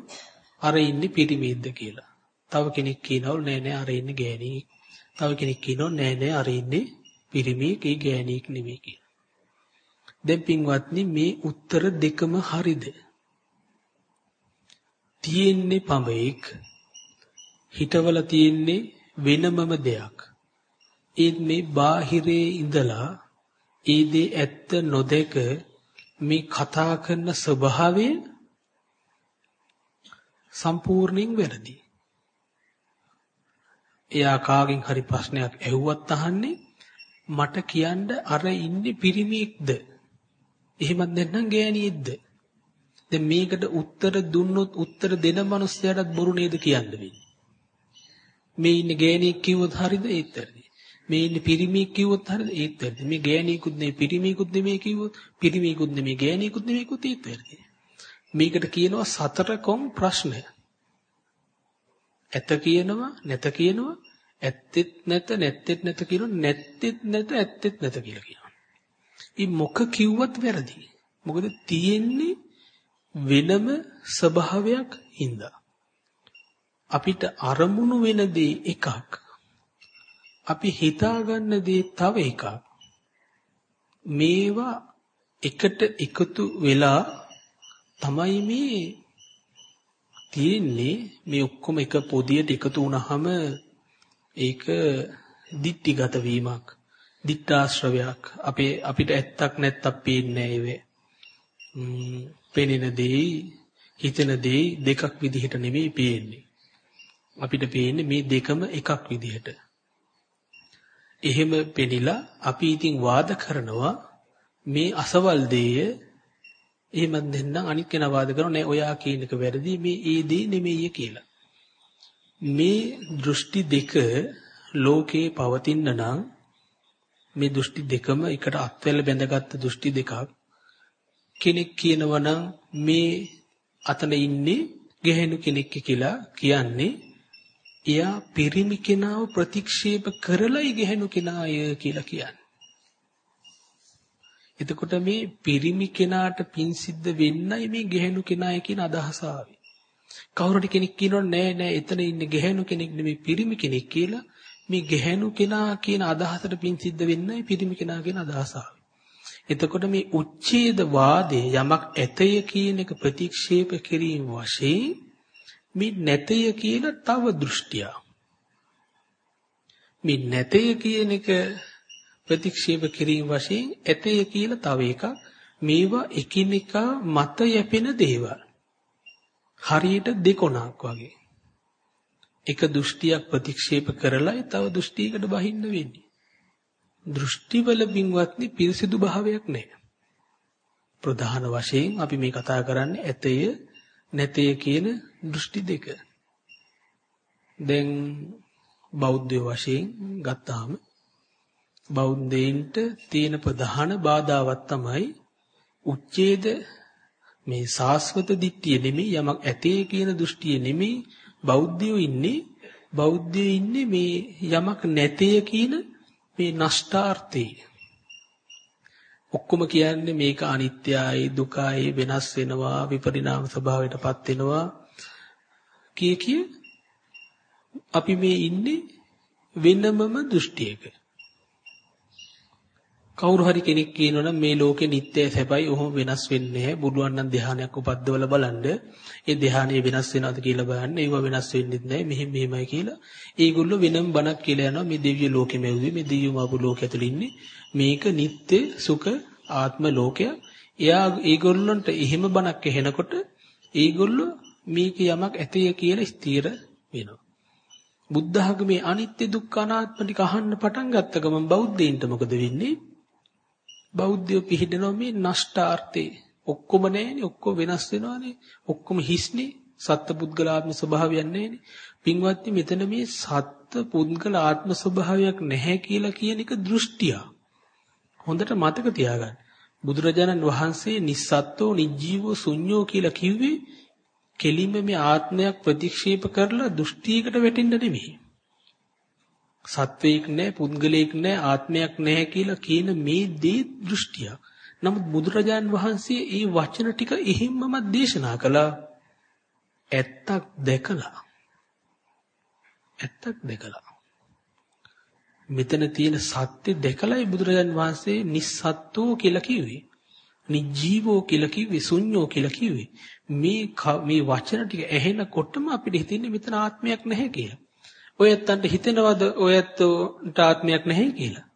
අර ඉන්නේ පිරිමිද්ද කියලා. තව කෙනෙක් කියනවලු නෑ නෑ අර ඉන්නේ ගෑණි. තව කෙනෙක් කියනවා නෑ නෑ අර ඉන්නේ පිරිමියෙක් ඒ ගෑණියෙක් නෙමෙයි කියලා. දැන් පින්වත්නි මේ උත්තර දෙකම හරිද? තියෙන්නේ පඹෙක් හිතවල තියෙන්නේ වෙනමම දෙයක්. ඒත් මේ බාහිරේ ඉඳලා ඒ දේ ඇත්ත නොදක මේ කතා කරන ස්වභාවය සම්පූර්ණයෙන් වැරදි. එයා කාගෙන් හරි ප්‍රශ්නයක් ඇහුවත් අහන්නේ මට කියන්න අර ඉන්නේ පිරිමියෙක්ද? එහෙමත් නැත්නම් ගෑණියෙක්ද? දැන් මේකට උත්තර දුන්නොත් උත්තර දෙන මනුස්සයාටත් බොරු නේද කියන්න වෙන්නේ. මේ ඉන්නේ ගෑණියෙක් කිව්වොත් හරිද ඒත් වැරදි. මේ ඉන්නේ පිරිමියෙක් කිව්වොත් හරිද ඒත් වැරදි. මේ ගෑණියෙකුත් නෙමෙයි පිරිමියෙකුත් නෙමෙයි කිව්වොත් පිරිමියෙකුත් නෙමෙයි ගෑණියෙකුත් නෙමෙයි කිව්වොත් ඒත් වැරදි. මේකට කියනවා සතර කොම් ප්‍රශ්නය. ඇත කියනවා නැත කියනවා ඇත්තෙත් නැත නැත්තෙත් නැත කියනවා නැත්තෙත් නැත ඇත්තෙත් නැත කියලා කියනවා. ඊ මොක කිව්වත් වැරදි. මොකද තියෙන්නේ වෙනම ස්වභාවයක් හින්දා. අපිට අරමුණු වෙන දේ එකක්. අපි හිතාගන්න දේ තව එකක්. මේවා එකට එකතු වෙලා තමයි මේ තියෙන්නේ මේ ඔක්කොම එක පොදියට එකතු වුණාම ඒක දික්ටිගත වීමක් දික්ඨාශ්‍රවයක් අපේ අපිට ඇත්තක් නැත්තක් පේන්නේ නැහැ පෙනෙන දේ හිතෙන දේ දෙකක් විදිහට නෙමෙයි පේන්නේ. අපිට පේන්නේ මේ දෙකම එකක් විදිහට. එහෙම පෙනිලා අපි ඉතින් වාද කරනවා මේ අසවල් දේය එහෙමත් නැත්නම් අනිත් කෙනා වාද කරනවා නෑ ඔයා කියන එක වැරදි මේ ඒ දේ නෙමෙයි කියලා. මේ දෘෂ්ටි දෙක ලෝකේ පවතින නම් මේ දෘෂ්ටි දෙකම එකට අත්වැල බැඳගත්තු දෘෂ්ටි දෙකක් කෙනෙක් කියනවා නම් මේ අතන ඉන්නේ ගැහෙනු කෙනෙක් කියලා කියන්නේ එයා පිරිමි කෙනාව ප්‍රතික්ෂේප කරලයි ගැහෙනු කෙනාය කියලා කියන්නේ. එතකොට මේ පිරිමි කෙනාට පින් සිද්ධ වෙන්නයි මේ ගැහෙනු කෙනාය කියන අදහස ආවේ. කවුරුහරි කෙනෙක් කියනවා නෑ නෑ එතන ඉන්නේ ගැහෙනු කෙනෙක් නෙමෙයි පිරිමි කෙනෙක් කියලා මේ ගැහෙනු කෙනා කියන අදහසට පින් සිද්ධ වෙන්නයි පිරිමි කෙනා කියන අදහස ආවේ. එතකොට මේ උච්ඡේද වාදයේ යමක් ඇතය කියන එක ප්‍රතික්ෂේප කිරීම වශයෙන් මේ නැතය කියන තව දෘෂ්ටියක්. මේ නැතය කියන එක ප්‍රතික්ෂේප කිරීම වශයෙන් ඇතය කියලා තව එකක්. මේවා එකිනෙකා මත යැපෙන දේවල්. හරියට දෙකොණක් වගේ. එක දෘෂ්ටියක් ප්‍රතික්ෂේප කරලායි තව දෘෂ්ටියකට බහින්න වෙන්නේ. දෘෂ්ටිවල බින්වත්නි පිරිසිදු භාවයක් නැහැ ප්‍රධාන වශයෙන් අපි මේ කතා කරන්නේ ඇතය නැතය කියන දෘෂ්ටි දෙක. දැන් බෞද්ධ වශයෙන් ගත්තාම බෞද්ධයින්ට තියෙන ප්‍රධාන බාධාවක් තමයි උච්ඡේද මේ සාස්වත දිට්ඨිය නෙමෙයි යමක් ඇතේ කියන දෘෂ්ටිය නෙමෙයි බෞද්ධයෝ ඉන්නේ. බෞද්ධයෝ ඉන්නේ මේ යමක් නැතේ කියන මේ නෂ්ටාර්ථේ ඔක්කොම කියන්නේ මේක අනිත්‍යයි දුකයි වෙනස් වෙනවා විපරිණාම ස්වභාවයටපත් වෙනවා. කිය කිය අපි මේ ඉන්නේ වෙනමම දෘෂ්ටියක. කවුරු හරි කෙනෙක් කියනවනම් මේ ලෝකේ නිත්‍යයි සැපයි ඔහොම වෙනස් වෙන්නේ නැහැ. බුදුන් නම් ධ්‍යානයක් උපද්දවල බලන්න. ඒ ධ්‍යානෙ වෙනස් වෙනවද කියලා බලන්න. ඒව වෙනස් වෙන්නේ නැහැ. මෙහෙම මෙහෙමයි කියලා. ඒගොල්ලෝ වෙනම බණක් කියලා යනවා. මේ දිව්‍ය ලෝකෙම ඇවිල්ලා මේ දිව්‍ය මාපු ලෝකෙ ඇතුළේ ඉන්නේ. මේක නිත්‍ය සුඛ ආත්ම ලෝකය. එයා ඒගොල්ලන්ට එහෙම බණක් ඇහෙනකොට ඒගොල්ලෝ මේක යමක් ඇතය කියලා ස්ථිර වෙනවා. බුද්ධ ආගමේ අනිත්‍ය දුක්ඛ අනාත්ම ටික අහන්න පටන් ගත්ත ගමන් බෞද්ධයින්ට මොකද වෙන්නේ? බෞද්ධයෝ පිළිදෙනවා මේ නෂ්ටාර්ථේ. ඔක්කොම නැහැනේ, ඔක්කොම වෙනස් වෙනවානේ. ඔක්කොම හිස්නේ. සත්ත්ව පුද්ගලාත්ම ස්වභාවයක් නැහැනේ. පින්වත්නි මෙතන මේ සත්ත්ව පුද්ගල ආත්ම ස්වභාවයක් නැහැ කියලා කියන එක දෘෂ්ටිය. හොඳට මතක තියාගන්න. බුදුරජාණන් වහන්සේ නිස්සත්ත්වෝ නිජීවෝ ශුන්‍යෝ කියලා කිව්වේ කෙලින්ම මේ ආත්මයක් ප්‍රතික්ෂේප කරලා දෘෂ්ටියකට වැටෙන්න නෙමෙයි. සත්වයක් නැහැ, පුද්ගලයෙක් නැහැ, ආත්මයක් නැහැ කියලා කියන මේ දේ දෘෂ්ටිය. නමුත් බුදුරජාන් වහන්සේ මේ වචන ටික එහෙම්මම දේශනා කළා. ඇත්තක් දැකලා. ඇත්තක් දැකලා. මෙතන තියෙන සත්‍ය දැකලායි බුදුරජාන් වහන්සේ නිස්සත්ත්වෝ කියලා කිව්වේ. නිජීවෝ කියලා කිව්වේ ශුන්‍යෝ කියලා කිව්වේ. මේ මේ වචන ටික ඇහෙනකොටම අපිට හිතෙන්නේ මෙතන ආත්මයක් නැහැ කියලා. ඔය ඇත්තන්ට හිතෙනවද ඔය ඇත්තට ආත්මයක් නැහැ කියලා?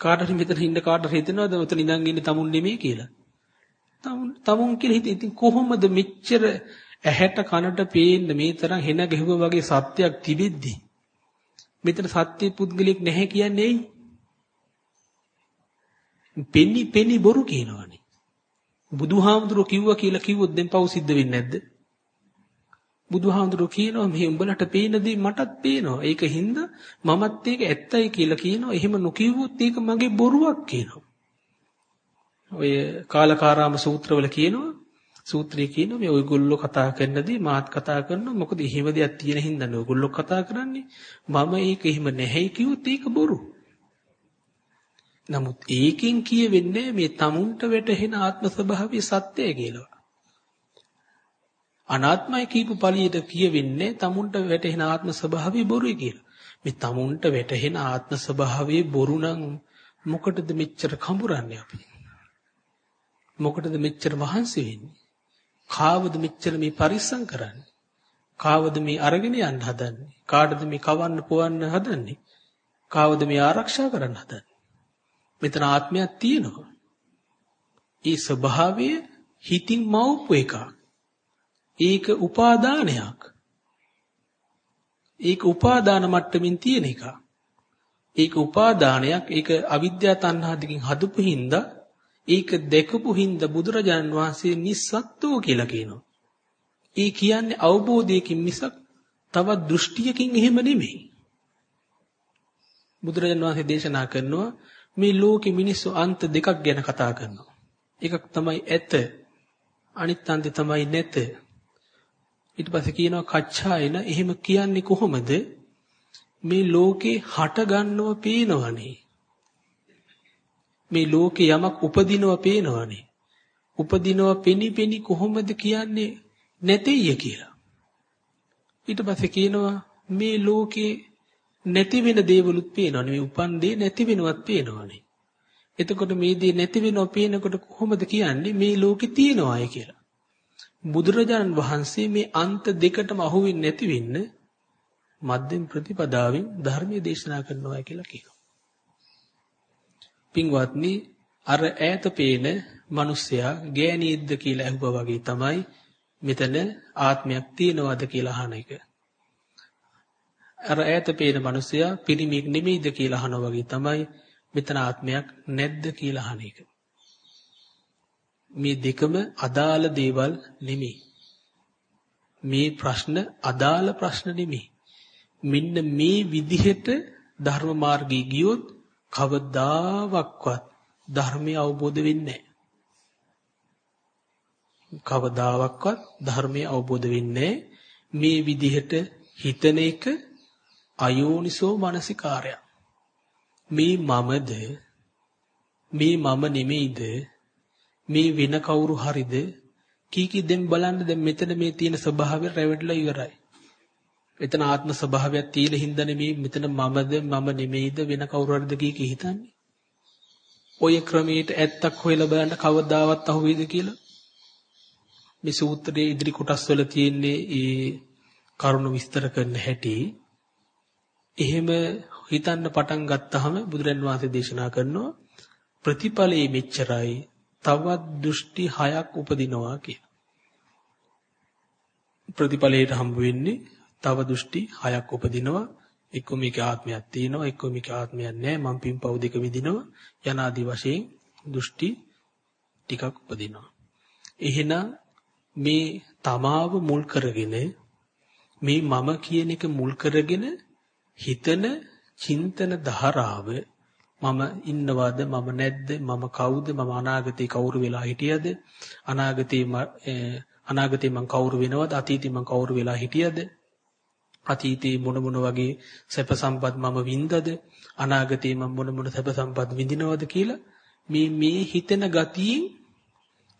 කාට හරි මෙතන ඉන්න කාට හරි හිතෙනවද මෙතන ඉඳන් ඉන්නේ තමුන් නෙමෙයි කියලා? තමුන් තමුන් කියලා හිතේ ඉතින් කොහොමද මෙච්චර ඇහැට කනට පේන්න මේ තරම් හෙන ගැහුවා වගේ සත්‍යයක් තිබෙද්දි මෙතන සත්‍ය පුද්ගලික නැහැ කියන්නේ ඇයි? පෙනි පෙනි බොරු කියනවනේ. බුදුහාමුදුරුවෝ කිව්වා කියලා කිව්වොත් දැන් පව් සිද්ධ වෙන්නේ නැද්ද? බුදුහාමුදුරුවෝ කියනවා මේ උඹලට පේන දේ මටත් පේනවා. ඒක හින්දා මමත් ඒක ඇත්තයි කියලා කියනවා. එහෙම නොකියුවොත් ඒක මගේ බොරුවක් කියනවා. ඔය කාලකාරාම සූත්‍රවල කියනවා සූත්‍රයේ කියනවා මේ ඔයගොල්ලෝ කතා කරනදී මාත් කතා කරනවා. මොකද එහෙම දෙයක් තියෙන හින්දානේ ඔයගොල්ලෝ කතා කරන්නේ. මම ඒක එහෙම නැහැ කිව්වොත් ඒක බොරු. නමුත් ඒකෙන් කියවෙන්නේ මේ tamunට වැටහෙන ආත්ම ස්වභාවය සත්‍යය කියලා. අනාත්මයි කියපු පළියට කියවෙන්නේ tamunට වැටහෙන ආත්ම ස්වභාවය බොරුයි කියලා. මේ tamunට වැටහෙන ආත්ම ස්වභාවය බොරු නම් මොකටද මෙච්චර කඹරන්නේ අපි? මොකටද මෙච්චර මහන්සි වෙන්නේ? කාවද මෙච්චර මේ පරිස්සම් කරන්නේ? කාවද මේ අරගෙන යන්න හදන්නේ? කාටද මේ කවන්න පොවන්න හදන්නේ? කාවද මේ ආරක්ෂා කරන්න හදන්නේ? මෙතන ආත්මයක් තියෙනවා. ඒ ස්වභාවය හිතින් මවපු එකක්. ඒක උපාදානයක්. ඒක උපාදාන මට්ටමින් තියෙන එක. ඒක උපාදානයක්. ඒක අවිද්‍යා තණ්හා දෙකින් හදපු හින්දා ඒක දැකපු හින්දා බුදුරජාණන් වහන්සේ නිස්සත්ත්වෝ කියලා කියනවා. ඒ කියන්නේ අවබෝධයකින් මිසක් තවත් දෘෂ්ටියකින් එහෙම නෙමෙයි. බුදුරජාණන් වහන්සේ දේශනා කරනවා මේ ලෝකෙ මිනිස්සු අන්ත දෙකක් ගැන කතා කරනවා. එකක් තමයි ඇත අනිත් අන්තය තමයි නැත. ඊට පස්සේ කියනවා කච්චායන එහෙම කියන්නේ කොහොමද? මේ ලෝකේ හට ගන්නව පේනවනේ. මේ ලෝකේ යමක් උපදිනව පේනවනේ. උපදිනව පෙනි පෙනි කොහොමද කියන්නේ නැteiය කියලා. ඊට පස්සේ කියනවා මේ ලෝකේ නැති වෙන දේවලුත් පේනවනේ. මේ උපන් දේ නැති වෙනවත් පේනවනේ. එතකොට මේ දේ නැති වෙනව පේනකොට කොහොමද කියන්නේ මේ ලෝකේ තියෙනවායි කියලා. බුදුරජාණන් වහන්සේ මේ අන්ත දෙකටම අහු වෙන්නේ නැති වෙන්න මධ්‍යම ප්‍රතිපදාවෙන් ධර්මයේ දේශනා කරනවා කියලා කියනවා. පින්වත්නි අර ඈත පේන මිනිසයා ගෑණියෙක්ද කියලා අහුවා වගේ තමයි මෙතන ආත්මයක් තියනවද කියලා අහන එක. අර ඈත පේන මිනිසයා පිරිමියෙක් නෙමෙයිද කියලා අහනවා වගේ තමයි මෙතන ආත්මයක් නැද්ද කියලා අහන එක. මේ දෙකම අදාළ දේවල් නෙමෙයි. මේ ප්‍රශ්න අදාළ ප්‍රශ්න නෙමෙයි. මෙන්න මේ විදිහට ධර්ම මාර්ගී ගියොත් කවදාවත් ධර්මය අවබෝධ වෙන්නේ කවදාවත් ධර්මය අවබෝධ වෙන්නේ මේ විදිහට හිතන එක අයෝනිසෝ මානසිකාරය. මේ මමද මේ මම නෙමෙයිද මේ වෙන කවුරු හරිද කී කී දැන් බලන්න දැන් මෙතන මේ තියෙන ස්වභාවය රැවටිලා ඉවරයි. එතන ආත්ම ස්වභාවයක් තියෙන හින්දා නෙමෙයි මෙතන මමද මම නෙමෙයිද වෙන කවුරු හරිද කී කී හිතන්නේ. ඔය ක්‍රමයට ඇත්තක් හොයලා බලන්න කවදාවත් අහුවේද කියලා. මේ සූත්‍රයේ ඉදිරි කොටස් වල තියෙන්නේ ඒ කරුණ විස්තර කරන හැටි. එහෙම හිතන්න පටන් ගත්තාම බුදුරන් වහන්සේ දේශනා කරනවා ප්‍රතිඵලයේ මෙච්චරයි තවත් දෘෂ්ටි හයක් උපදිනවා කිය. ප්‍රතිඵලයට හම්බ වෙන්නේ තව දෘෂ්ටි හයක් උපදිනවා. එක්ක මේක ආත්මයක් තියෙනවා එක්ක මේක ආත්මයක් නැහැ මම පින්පව් දෙක විදිනවා යනාදී වශයෙන් දෘෂ්ටි ටිකක් උපදිනවා. එහෙනම් මේ තමාව මුල් කරගෙන මේ මම කියන එක මුල් කරගෙන හිතන චින්තන ධාරාව මම ඉන්නවද මම නැද්ද මම කවුද මම අනාගතේ කවුරු වෙලා හිටියද? අනාගතේ අනාගතේ මං කවුරු වෙනවද? අතීතේ මං කවුරු වෙලා හිටියද? අතීතේ මොන මොන වගේ සැප සම්පත් මම වින්දද? අනාගතේ මම මොන මොන සැප සම්පත් විඳිනවද කියලා මේ මේ හිතන ගතියෙන්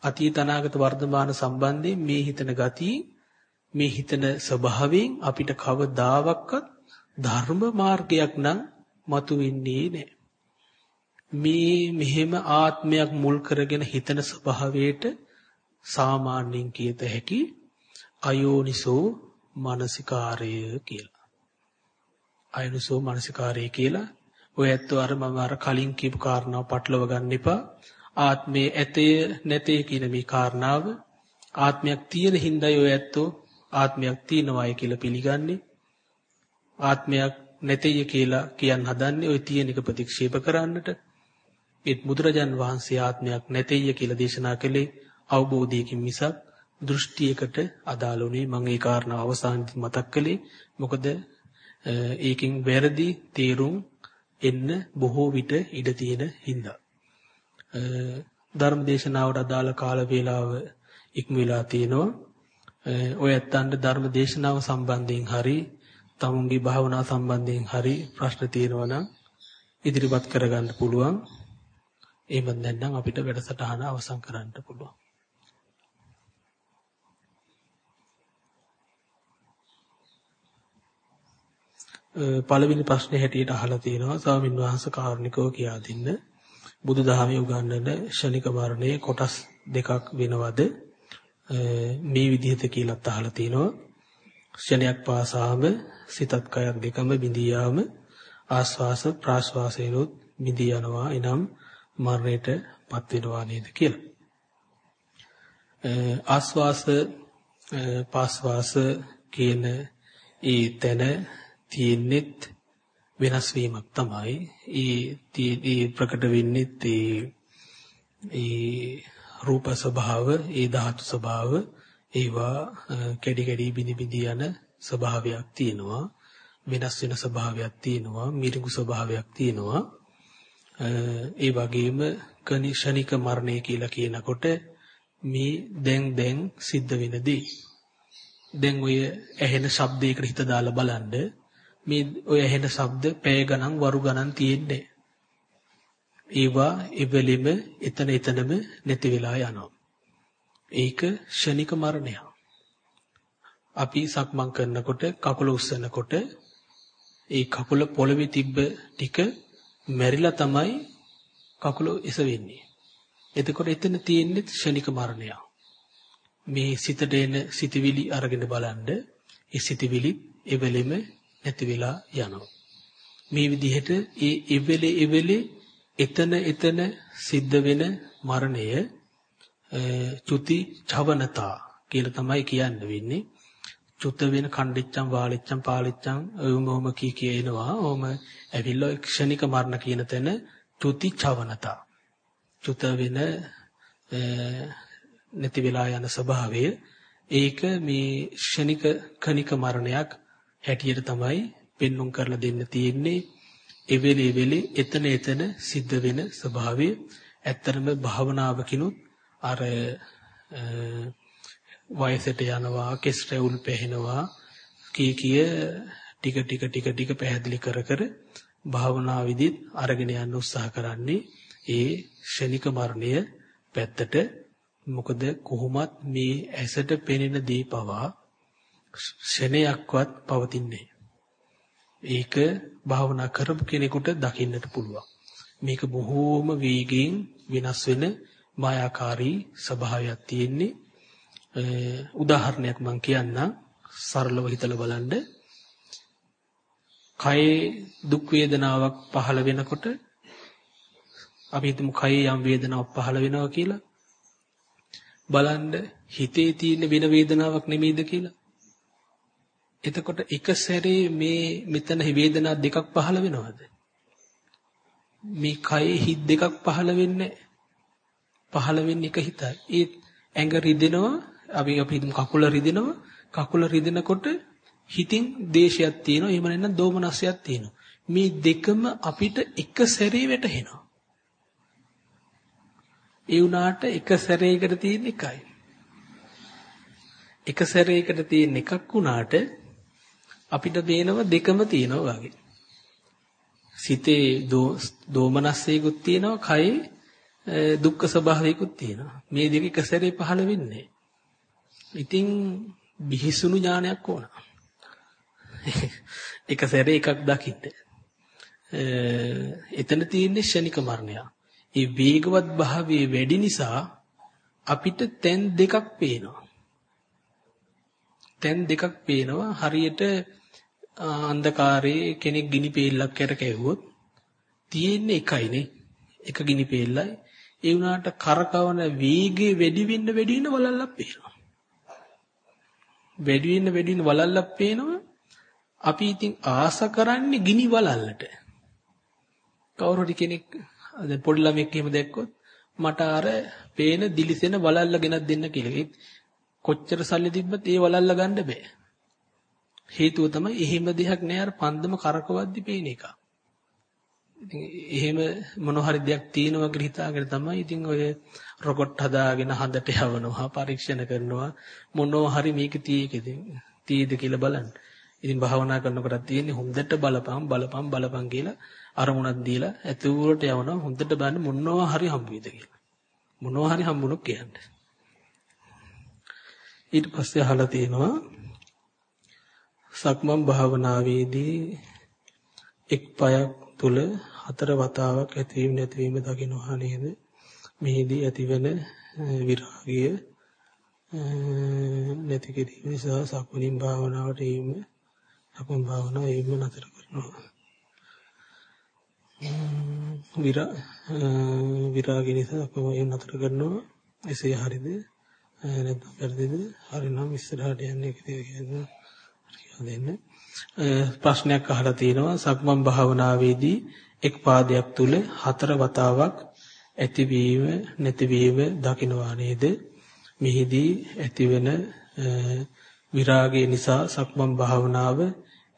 අතීත අනාගත වර්තමාන සම්බන්ධයෙන් මේ හිතන ගතියෙන් මේ හිතන ස්වභාවයෙන් අපිට කවදාවත් ධර්ම මාර්ගයක් නම් මතුවෙන්නේ නැහැ. මේ මෙහෙම ආත්මයක් මුල් කරගෙන හිතන ස්වභාවයට සාමාන්‍යයෙන් කියත හැකි අයෝනිසෝ මානසිකාරය කියලා. අයෝනිසෝ මානසිකාරය කියලා ඔය ඇත්තෝ අර මම අර කලින් කියපු කාරණාව පටලව ගන්න එපා. ආත්මයේ ඇතේ නැතේ කියන මේ කාරණාව ආත්මයක් තියෙන හින්දායි ඔය ඇත්තෝ ආත්මයක් තියෙනවායි කියලා පිළිගන්නේ. ආත්මයක් නැතෙය කියලා කියන් හදන්නේ ওই තියෙන එක ප්‍රතික්ෂේප කරන්නට. ඒත් බුදුරජාන් වහන්සේ ආත්මයක් නැතෙය කියලා දේශනා කළේ අවබෝධයකින් මිසක් දෘෂ්ටියකට අදාළුනේ මම ඒ කාරණාව අවසානයේ මතක් කළේ. මොකද ඒකෙන් වැරදි තේරුම් එන්න බොහෝ විට ඉඩ තියෙන හින්දා. ධර්ම දේශනාවට අදාළ කාල වේලාව ඉක්ම වෙලා තියෙනවා. ඔය ඇත්තන්ට ධර්ම දේශනාව සම්බන්ධයෙන් හරි තමුන්ගේ භාවනා සම්බන්ධයෙන් හරි ප්‍රශ්න තියෙනවා නම් ඉදිරිපත් කරගන්න පුළුවන්. එහෙම නැත්නම් අපිට වැඩසටහන අවසන් කරන්න පුළුවන්. පළවෙනි ප්‍රශ්නේ හැටියට අහලා තියෙනවා ස්වාමින් වහන්සේ කාරුණිකව කියා දෙන්න. බුදුදහමේ උගන්වන ශනික මරණයේ කොටස් දෙකක් වෙනවද? මේ විදිහට කියලාත් අහලා තිනවා. ක්ෂණයක් පාසාම සිතත් කයත් දෙකම බිඳී යාම ආස්වාස ප්‍රාශ්වාසයනොත් බිඳී යනවා එනම් මරණයටපත් වෙනවා නේද කියලා. ආස්වාස පාස්වාස කියන ඒ තැන තියෙන්නෙත් වෙනස් වීමක් තමයි. ඒ ප්‍රකට වෙන්නෙත් ඒ රූප ස්වභාව, ඒ ධාතු ස්වභාව, ඒවා කැඩි කැඩි බිනි බිනි යන ස්වභාවයක් තියෙනවා. වෙනස් වෙන ස්වභාවයක් තියෙනවා. මිරිඟු ස්වභාවයක් තියෙනවා. ඒ වගේම කනිෂණික මරණය කියලා කියනකොට මේ දැන් දැන් සිද්ධ වෙන දේ. දැන් ඔය ඇහෙන ශබ්දයකට හිත දාලා බලන්න මේ ඔය ඇහෙන ශබ්ද පැය ගණන් වරු ගණන් තියෙන්නේ. ඒවා එවෙලෙම එතන එතනම නැති වෙලා යනවා. ඒක ෂණික මරණය. අපි සක්මන් කරනකොට කකුල උස්සනකොට ඒ කකුල පොළවේ තිබ්බ ටික මැරිලා තමයි කකුල එස වෙන්නේ. එතකොට එතන තියෙන්නේ ෂණික මරණය. මේ සිතට එන සිතවිලි අරගෙන බලන්න ඒ සිතවිලි එවෙලෙම නැති වෙලා යනවා. මේ විදිහට ඒ එවෙලේ එවෙලේ එතන එතන සිද්ධ වෙන මරණය චුති චවනතා කියලා තමයි කියන්න වෙන්නේ. චුත වෙන කණ්ඩිච්චම් වාලිච්චම් පාලිච්චම් ඔවම කී කියනවා. ඕම ඇවිල්ලා ක්ෂණික මරණ කියන තැන චුති චවනතා. චුත වෙන නැති වෙලා යන ස්වභාවය ඒක මේ ක්ෂණික කනික මරණයක් හැටියට තමයි පෙන්눔 කරලා දෙන්න තියෙන්නේ එවෙලේ වෙලේ එතන එතන සිද්ධ වෙන ස්වභාවය ඇත්තරම භාවනාවකිනුත් අර වයසට යනවා කෙස් රැවුල් පැහෙනවා කී කිය ටික ටික ටික ටික පැහැදිලි කර කර භාවනා විදිත් අරගෙන යන්න උත්සාහ කරන්නේ ඒ ශනික මරණය පැත්තට. මොකද කොහොමත් මේ ඇසට පෙනෙන දේ පවා ශනයක්වත් පවතින්නේ ඒක භාවනා කරපු කෙනෙකුට දකින්නට පුළුවන්. මේක බොහෝම වේගයෙන් වෙනස් වෙන මායාකාරී ස්වභාවයක් තියෙන්නේ. උදාහරණයක් මම කියන්නම්. සරලව හිතලා බලන්න. කයේ දුක් වේදනාවක් පහළ වෙනකොට අපි හිතමු කයේ යම් වේදනාවක් පහළ වෙනවා කියලා. බලන්න හිතේ තියෙන වෙන වේදනාවක් නෙමෙයිද කියලා. එතකොට එක සැරේ මේ මෙතන වේදනා දෙකක් පහළ වෙනවද? මේ කයේ හිත් දෙකක් පහළ වෙන්නේ පහළ වෙන්නේ එක හිතයි. ඒ ඇඟ රිදෙනවා අපි අපි කකුල රිදෙනවා. කකුල රිදෙනකොට හිතින් දේශයක් තියෙනවා. එහෙම නැත්නම් දෝමනස්යක් තියෙනවා. මේ දෙකම අපිට එක සැරේ වැටහෙනවා. ඒ වුණාට එක සැරේකට තියෙන එකයි. එක සැරේකට තියෙන එකක් වුණාට අපිට පේනවා දෙකම තියෙනවා වගේ. සිතේ දෝමනස්සයකුත් තියෙනවා කයේ දුක්ඛ ස්වභාවයකුත් තියෙනවා. මේ දෙක එක සැරේ පහළ වෙන්නේ ඉතින් බිහිසුණු ඥානයක් ඕන. එක සැරේ එකක් දකින්න. එතන තියෙන්නේ ෂණික මරණය. ඒ වේගවත් භාවයේ වැඩි නිසා අපිට තැන් දෙකක් පේනවා. තැන් දෙකක් පේනවා හරියට අන්ධකාරයේ කෙනෙක් ගිනි පෙල්ලක් කරකැවුවොත් තියෙන්නේ එකයිනේ. එක ගිනි පෙල්ලයි. ඒ වුණාට කරකවන වේගය වැඩි වෙන්න වැඩි වෙන වලල්ලක් පේනවා. වැඩි වෙන්න වැඩි වෙන්න වලල්ලක් පේනවා. අපි ඉතින් ආස කරන්නේ ගිනි වලල්ලට. කවුරු හරි කෙනෙක් දැන් පොඩි ළමෙක් එහෙම දැක්කොත් මට අර පේන දිලිසෙන වලල්ල ගෙනත් දෙන්න කියලා. ඒත් කොච්චර සල්ලි තිබ්බත් ඒ වලල්ල ගන්න බෑ. හේතුව තමයි එහෙම දෙයක් නෑ අර පන්දම කරකවද්දි පේන එක. ඉතින් එහෙම මොන හරි දෙයක් තියෙනවා කියලා හිතාගෙන තමයි ඉතින් ඔය රොකට් හදාගෙන හදට යවනවා පරීක්ෂණ කරනවා මොනවා හරි මේක තියෙකද තියෙද කියලා බලන්න. ඉතින් භාවනා කරනකොට තියෙන්නේ හොඳට බලපං බලපං බලපං කියලා අරමුණක් දීලා ඇතුළට යවනවා හොඳට බලන්න මොනවා හරි හම්බ වෙයිද කියලා. මොනවා හරි හම්බුනොත් කියන්නේ. ඊට පස්සේ අහලා තියෙනවා සක්මන් භාවනාවේදී එක් පයක් තුල හතර වතාවක් ඇතිවීම නැතිවීම දකින්නවා නේද? මෙහිදී ඇතිවන විරාගය නැති කිරීම නිසා සක්මනින් භාවනාවට එීම සක්මන් භාවනාව එීම නතර කරනවා. විරා විරාගය නිසා සක්මන් එීම නතර කරනවා. එසේ හරිද? නැත්නම් වැරදිද? හරිනම් ඉස්සරහට යන්නේ කියලා කියලා දෙන්න. ප්‍රශ්නයක් අහලා තියෙනවා සක්මන් භාවනාවේදී එක් පාදයක් තුල හතර වතාවක් ඇතිවීම නැතිවීම දකින්නවා නේද? මෙහිදී ඇතිවෙන විරාගය නිසා සක්මන් භාවනාව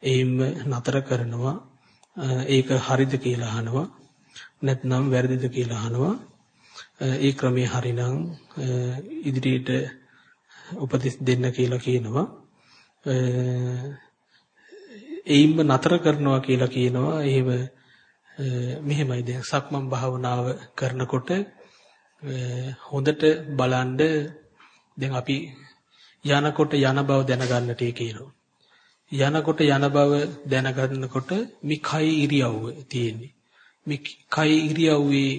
එයින්ම නතර කරනවා. ඒක හරිද කියලා අහනවා. නැත්නම් වැරදිද කියලා අහනවා. ඒ ක්‍රමේ හරිනම් ඉදිරියට උපදෙස් දෙන්න කියලා කියනවා. එයින්ම නතර කරනවා කියලා කියනවා. එහෙම මෙහෙමයි දැන් සක්මන් භාවනාව කරනකොට හොඳට බලන්න දැන් අපි යනකොට යන බව දැනගන්නට කියනවා. යනකොට යන බව දැනගන්නකොට මේ කය ඉරියව්ව තියෙන්නේ. මේ කය ඉරියව්වේ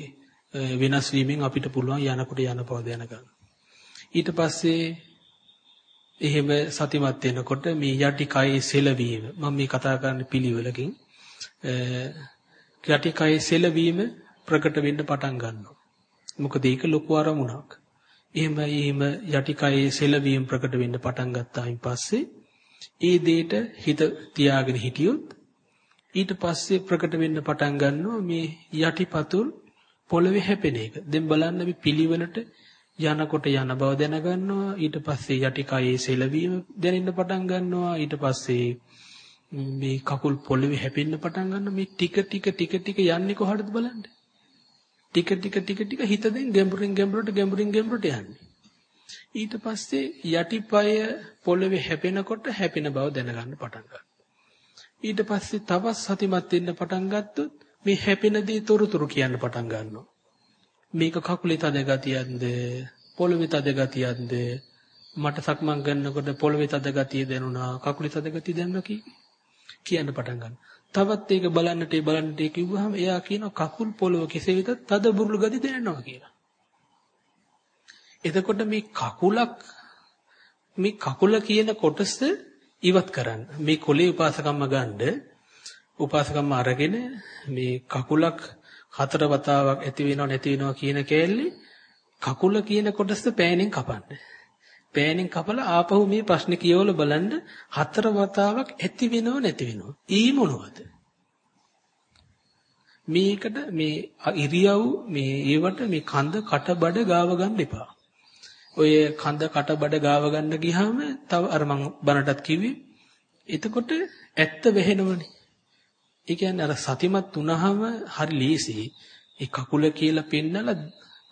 වෙනස් වීමෙන් අපිට පුළුවන් යනකොට යන බව දැනගන්න. ඊට පස්සේ එහෙම සතිමත් වෙනකොට මේ යටි කයේ සෙලවීම මම මේ කතා කරන පිළිවෙලකින් යටි කයේ සෙලවීම ප්‍රකට වෙන්න පටන් ගන්නවා. මොකද ඒක ලොකු අරමුණක්. එහෙම එහෙම යටි කයේ සෙලවීම ප්‍රකට වෙන්න පටන් ගත්තායින් පස්සේ ඒ දෙයට හිත තියාගෙන හිටියොත් ඊට පස්සේ ප්‍රකට වෙන්න පටන් ගන්නවා මේ යටිපතුල් පොළවේ හැපෙන එක. දැන් බලන්න අපි පිළිවෙලට යනකොට යන බව දැනගන්නවා ඊට පස්සේ යටි කයේ සෙලවීම දැනෙන්න පටන් ගන්නවා ඊට පස්සේ මේ කකුල් පොළවේ හැපෙන්න පටන් ගන්න මේ ටික ටික ටික ටික යන්නේ කොහටද බලන්න. ටික ටික ටික ටික හිත දෙන් ගැඹුරින් ගැඹුරට ගැඹුරින් ගැඹුරට යන්නේ. ඊට පස්සේ යටිපය පොළවේ හැපෙනකොට හැපෙන බව දැනගන්න පටන් ගන්නවා. ඊට පස්සේ තවත් සතිමත් වෙන්න පටන් ගත්තොත් මේ හැපෙන දේ තොරතුරු කියන්න පටන් ගන්නවා. මේක කකුලේ තද ගතියක්ද පොළවේ තද ගතියක්ද මට සක්මන් කරනකොට පොළවේ තද ගතිය දැනුණා කකුලේ තද ගතිය දැනුණා කියන්න පටන් ගන්නවා. තවත් ඒක බලන්නට ඒ බලන්නට ඒ කිව්වහම එයා කියනවා කකුල් පොළව කෙසේ වෙතත් තද බුරුළු ගති දැනෙනවා කියලා. එතකොට මේ කකුලක් මේ කකුල කියන කොටස ඉවත් කරන්න. මේ කොලේ උපාසකම්ම ගන්න උපාසකම්ම අරගෙන මේ කකුලක් හතර වතාවක් ඇති වෙනව නැති වෙනව කියන කෑල්ලේ කකුල කියන කොටස පෑනෙන් කපන්න. පෑනෙන් කපලා ආපහු මේ ප්‍රශ්නේ කියවල බලන්න හතර වතාවක් ඇති වෙනව නැති වෙනව. ඊ මොනවද? මේකට මේ ඉරියව් මේ ඒවට මේ කඳ කටබඩ ගාව ගන්න එපා. ඔය කඳ කටබඩ ගාව ගන්න ගියාම තව අර මං බනටත් කිව්වේ එතකොට ඇත්ත වෙහෙනවනේ. ඒ කියන්නේ අර සතිමත් වුණාම හරි ලීසි. ඒ කකුල කියලා පෙන්නලා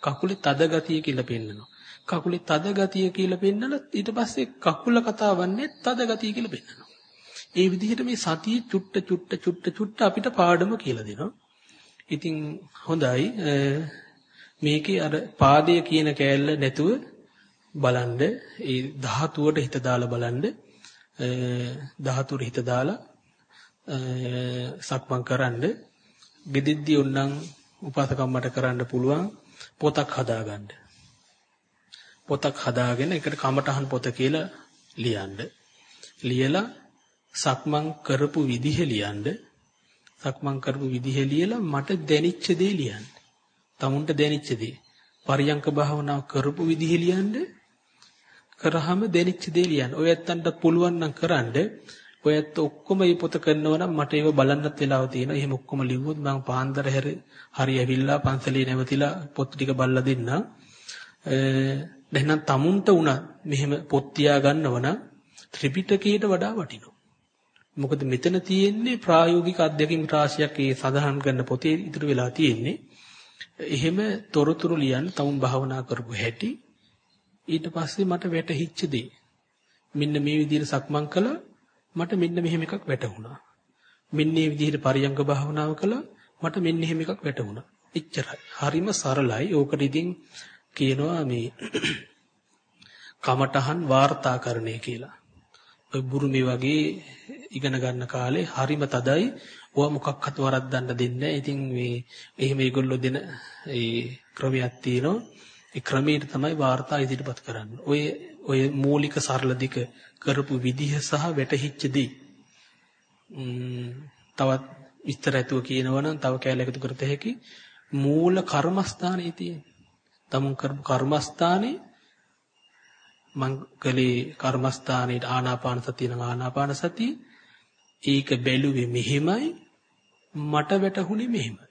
කකුලේ තද ගතිය කියලා පෙන්නනවා. කකුලේ තද ගතිය කියලා පෙන්නලා ඊට පස්සේ කකුල කතාවන්නේ තද ගතිය කියලා පෙන්නනවා. ඒ විදිහට මේ සතිය චුට්ට චුට්ට චුට්ට චුට්ට අපිට පාඩම කියලා දෙනවා. ඉතින් හොඳයි මේකේ අර පාදය කියන කෑල්ල නැතුව බලන්න ඒ ධාතුවට හිත දාලා බලන්න ධාතුවට හිත දාලා සක්මන් කරන්න ගෙදිද්දී උන්නම් උපාසකම්මට කරන්න පුළුවන් පොතක් හදාගන්න පොතක් හදාගෙන ඒකට කමටහන් පොත කියලා ලියන්න ලියලා සක්මන් කරපු විදිහ ලියන්න සක්මන් කරපු විදිහ ලියලා මට දැනිච්ච දේ ලියන්න තමුන්ට දැනිච්ච දේ පරියංක භාවනාව කරපු විදිහ ලියන්න කරාම දැනෙච්ච දේ ලියන්න. ඔය ඇත්තන්ට පුළුවන් නම් කරන්න. ඔය ඇත්ත ඔක්කොම මේ පොත කරනවා නම් මට ඒව බලන්නත් වෙලාව තියෙනවා. එහෙම ඔක්කොම ලිව්වොත් මම පාන්දර හැරි හරි ඇවිල්ලා පන්සලේ නැවතිලා පොත් ටික බලලා දෙන්න. එහෙනම් තමුන්ට උනත් මෙහෙම පොත් තියා ගන්නව නම් ත්‍රිපිටකයට වඩා වටිනවා. මොකද මෙතන තියෙන්නේ ප්‍රායෝගික අධ්‍යක්ෂින් රාශියක් ඒ සඳහන් කරන පොතේ ඉතුරු වෙලා තියෙන්නේ. එහෙම තොරතුරු ලියන්න තමුන් භාවනා කරපු හැටි ඊට පස්සේ මට වැටහිච්ච දේ මෙන්න මේ විදිහට සක්මන් කළා මට මෙන්න මෙහෙම එකක් වැටහුණා. මෙන්න මේ විදිහට පරියංග භාවනාව කළා මට මෙන්න එහෙම එකක් වැටහුණා. එච්චරයි. හරිම සරලයි. ඕකට ඉතින් කියනවා මේ කමඨහන් වාර්තාකරණය කියලා. ඔය බුරුමේ වගේ ඉගෙන ගන්න කාලේ හරිම තදයි. ඔය මොකක්වත් වරද්දන්න දෙන්නේ නැහැ. ඉතින් මේ එහෙම ඒගොල්ලෝ දෙන ඒ ක්‍රමයක් තියෙනවා. ඒ ක්‍රමයට තමයි වාර්තා ඉදිරිපත් කරන්නේ. ඔය ඔය මූලික සරල දික කරපු විදිහ සහ වැටහිච්ච දේ. තවත් විස්තර ඇතුව කියනවනම් තව කැලේ එකතු කරත හැකි මූල කර්මස්ථානයේ තියෙන. තමුන් කරපු කර්මස්ථානේ මං කලේ කර්මස්ථානයේ ආනාපාන සතිය නම් ආනාපාන සතිය ඒක බැලුවේ මෙහෙමයි මට වැටහුනේ මෙහෙමයි.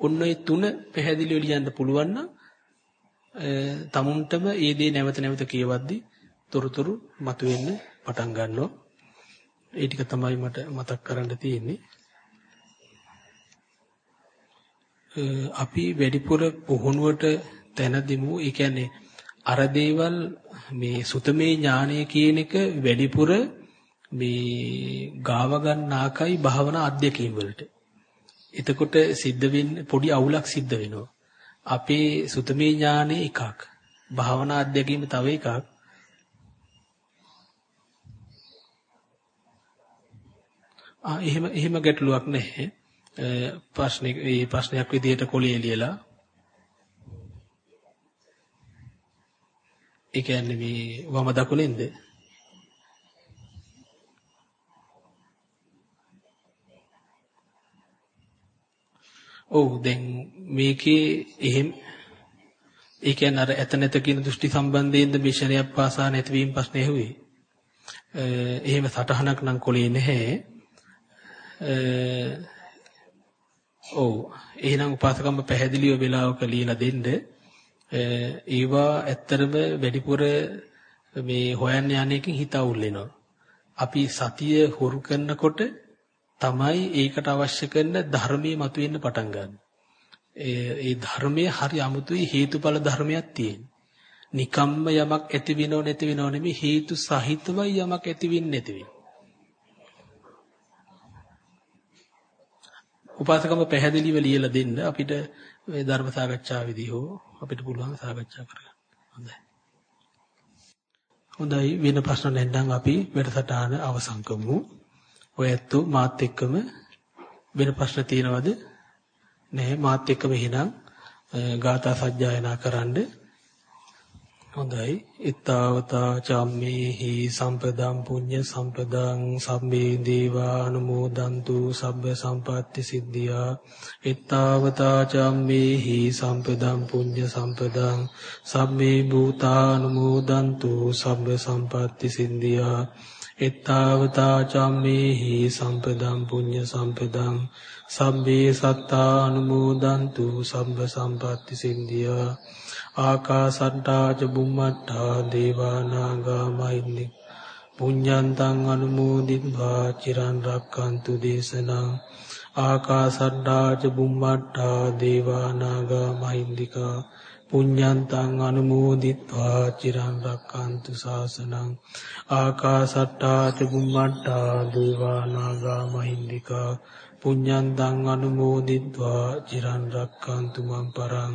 ඔන්න ඔය තුන පැහැදිලිව ලියන්න පුළුවන් නම් තමුන්ටම ඒ දේ නැවත නැවත කියවද්දී තොරතුරු මතුවෙන්න පටන් ගන්නවා. ඒ ටික තමයි මට මතක් කරන්න තියෙන්නේ. අපි වැඩිපුර පුහුණුවට තැන දෙමු. ඒ කියන්නේ අර දේවල් මේ සුතමේ ඥානය කියන එක වැඩිපුර මේ ගාව ගන්නාකයි භාවනා අධ්‍යක්ීම් වලට. එතකොට සිද්ධ වෙන්නේ පොඩි අවුලක් සිද්ධ වෙනවා. අපේ සුතමේ ඥානෙ එකක්. භාවනා අධ්‍යක්ීම තව එකක්. ආ එහෙම එහෙම ගැටලුවක් නැහැ. ප්‍රශ්නේ මේ ප්‍රශ්නයක් විදිහට කොලේ ලියලා ඒ කියන්නේ මේ වම දකුණෙන්ද? ඔව් දැන් මේකේ එහෙම ඒ කියන්නේ අර ඇත නැත කියන දෘෂ්ටි සම්බන්ධයෙන්ද මිෂනයක් පාසා නැතිවීම ප්‍රශ්නේ ඇහුවේ. එහෙම සටහනක් නම් කොලේ නැහැ. ඔව් එහෙනම් උපාසකම්ම පැහැදිලිව වෙලාවක ලියලා දෙන්න. ඒවා ඇත්තරම වැඩිපුර මේ හොයන්න යන එකෙන් හිත අවුල් වෙනවා. අපි සතිය හුරු කරනකොට තමයි ඒකට අවශ්‍ය කරන ධර්මයේ මතුවෙන්න පටන් ගන්න. ඒ ඒ ධර්මයේ හරි අමුතුයි හේතුඵල ධර්මයක් තියෙන. නිකම්ම යමක් ඇති වෙනව නැති වෙනව නෙමෙයි හේතු සහිතවයි යමක් ඇති වෙන්නේ නැති වෙන්නේ. උපාසකම පැහැදිලිව ලියලා දෙන්න අපිට මේ ධර්ම සාකච්ඡාවේදී හෝ අපිට පුළුවන් සාකච්ඡා කරගන්න. හොඳයි. හොඳයි වෙන ප්‍රශ්න නැත්නම් අපි වැඩසටහන අවසන් කරමු. ඔය ඇත්තෝ මාත් එක්කම වෙන ප්‍රශ්න තියෙනවද? නැහැ මාත් එක්කම එහෙනම් ගාථා සජ්ජායනා කරන්නේ හොඳයි. ඊතාවතා චම්මේහි සම්පදම් පුඤ්ඤ සම්පදං සම්මේ දේවා අනුමෝදන්තු සබ්බ සම්පatti සිද්ධියා. ඊතාවතා චම්මේහි සම්පදම් පුඤ්ඤ සම්පදං සම්මේ භූතානුමෝදන්තු සබ්බ සම්පatti සිද්ධියා. ඊතාවතා චම්මේහි සම්පදම් පුඤ්ඤ සම්පදං සබ්බේ සත්තානුමෝදන්තු සබ්බ සම්පatti සිද්ධියා. ආකාසට්ටා ආකාසට්ටාච බුම්මට්ටා දේවානාගා මහිද්දික් පුඤ්ඤන්තං අනුමෝදිත්වා චිරන් රක්칸තු දේශනා ආකාසට්ටාච බුම්මට්ටා දේවානාගා මහිද්దికා පුඤ්ඤන්තං අනුමෝදිත්වා චිරන් රක්칸තු ශාසනං ආකාසට්ටාච බුම්මට්ටා දේවානාගා මහිද්దికා පුඤ්ඤන්තං අනුමෝදිත්වා චිරන් රක්칸තු මං පරං.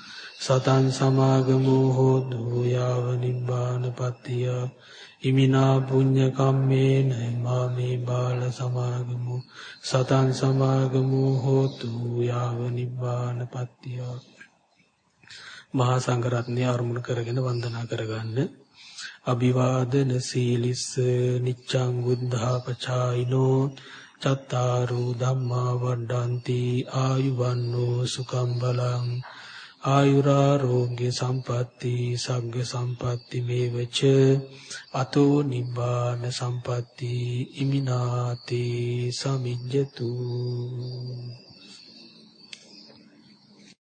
සතන් සමාගමෝ හෝතු යාව නිබ්බානපත්තිය ඉමිනා පුඤ්ඤ කම්මේන මාමේ බාල සමාගමු සතන් සමාගමෝ හෝතු යාව නිබ්බානපත්තිය මහා සංඝරත්නය අරමුණු කරගෙන වන්දනා කරගන්න. අභිවාදන සීලිස්ස නිච්ඡං බුද්ධාපචායිනෝ චත්තාරු ධම්මා වඩ්ඩಂತಿ ආයුවන්නෝ සුකම් බලං ආයුරාෝග්‍ය සම්පatti සග්ග සම්පatti මේවච අතෝ නිබ්බාන සම්පatti ඉමිනාති සමිජ්ජතු.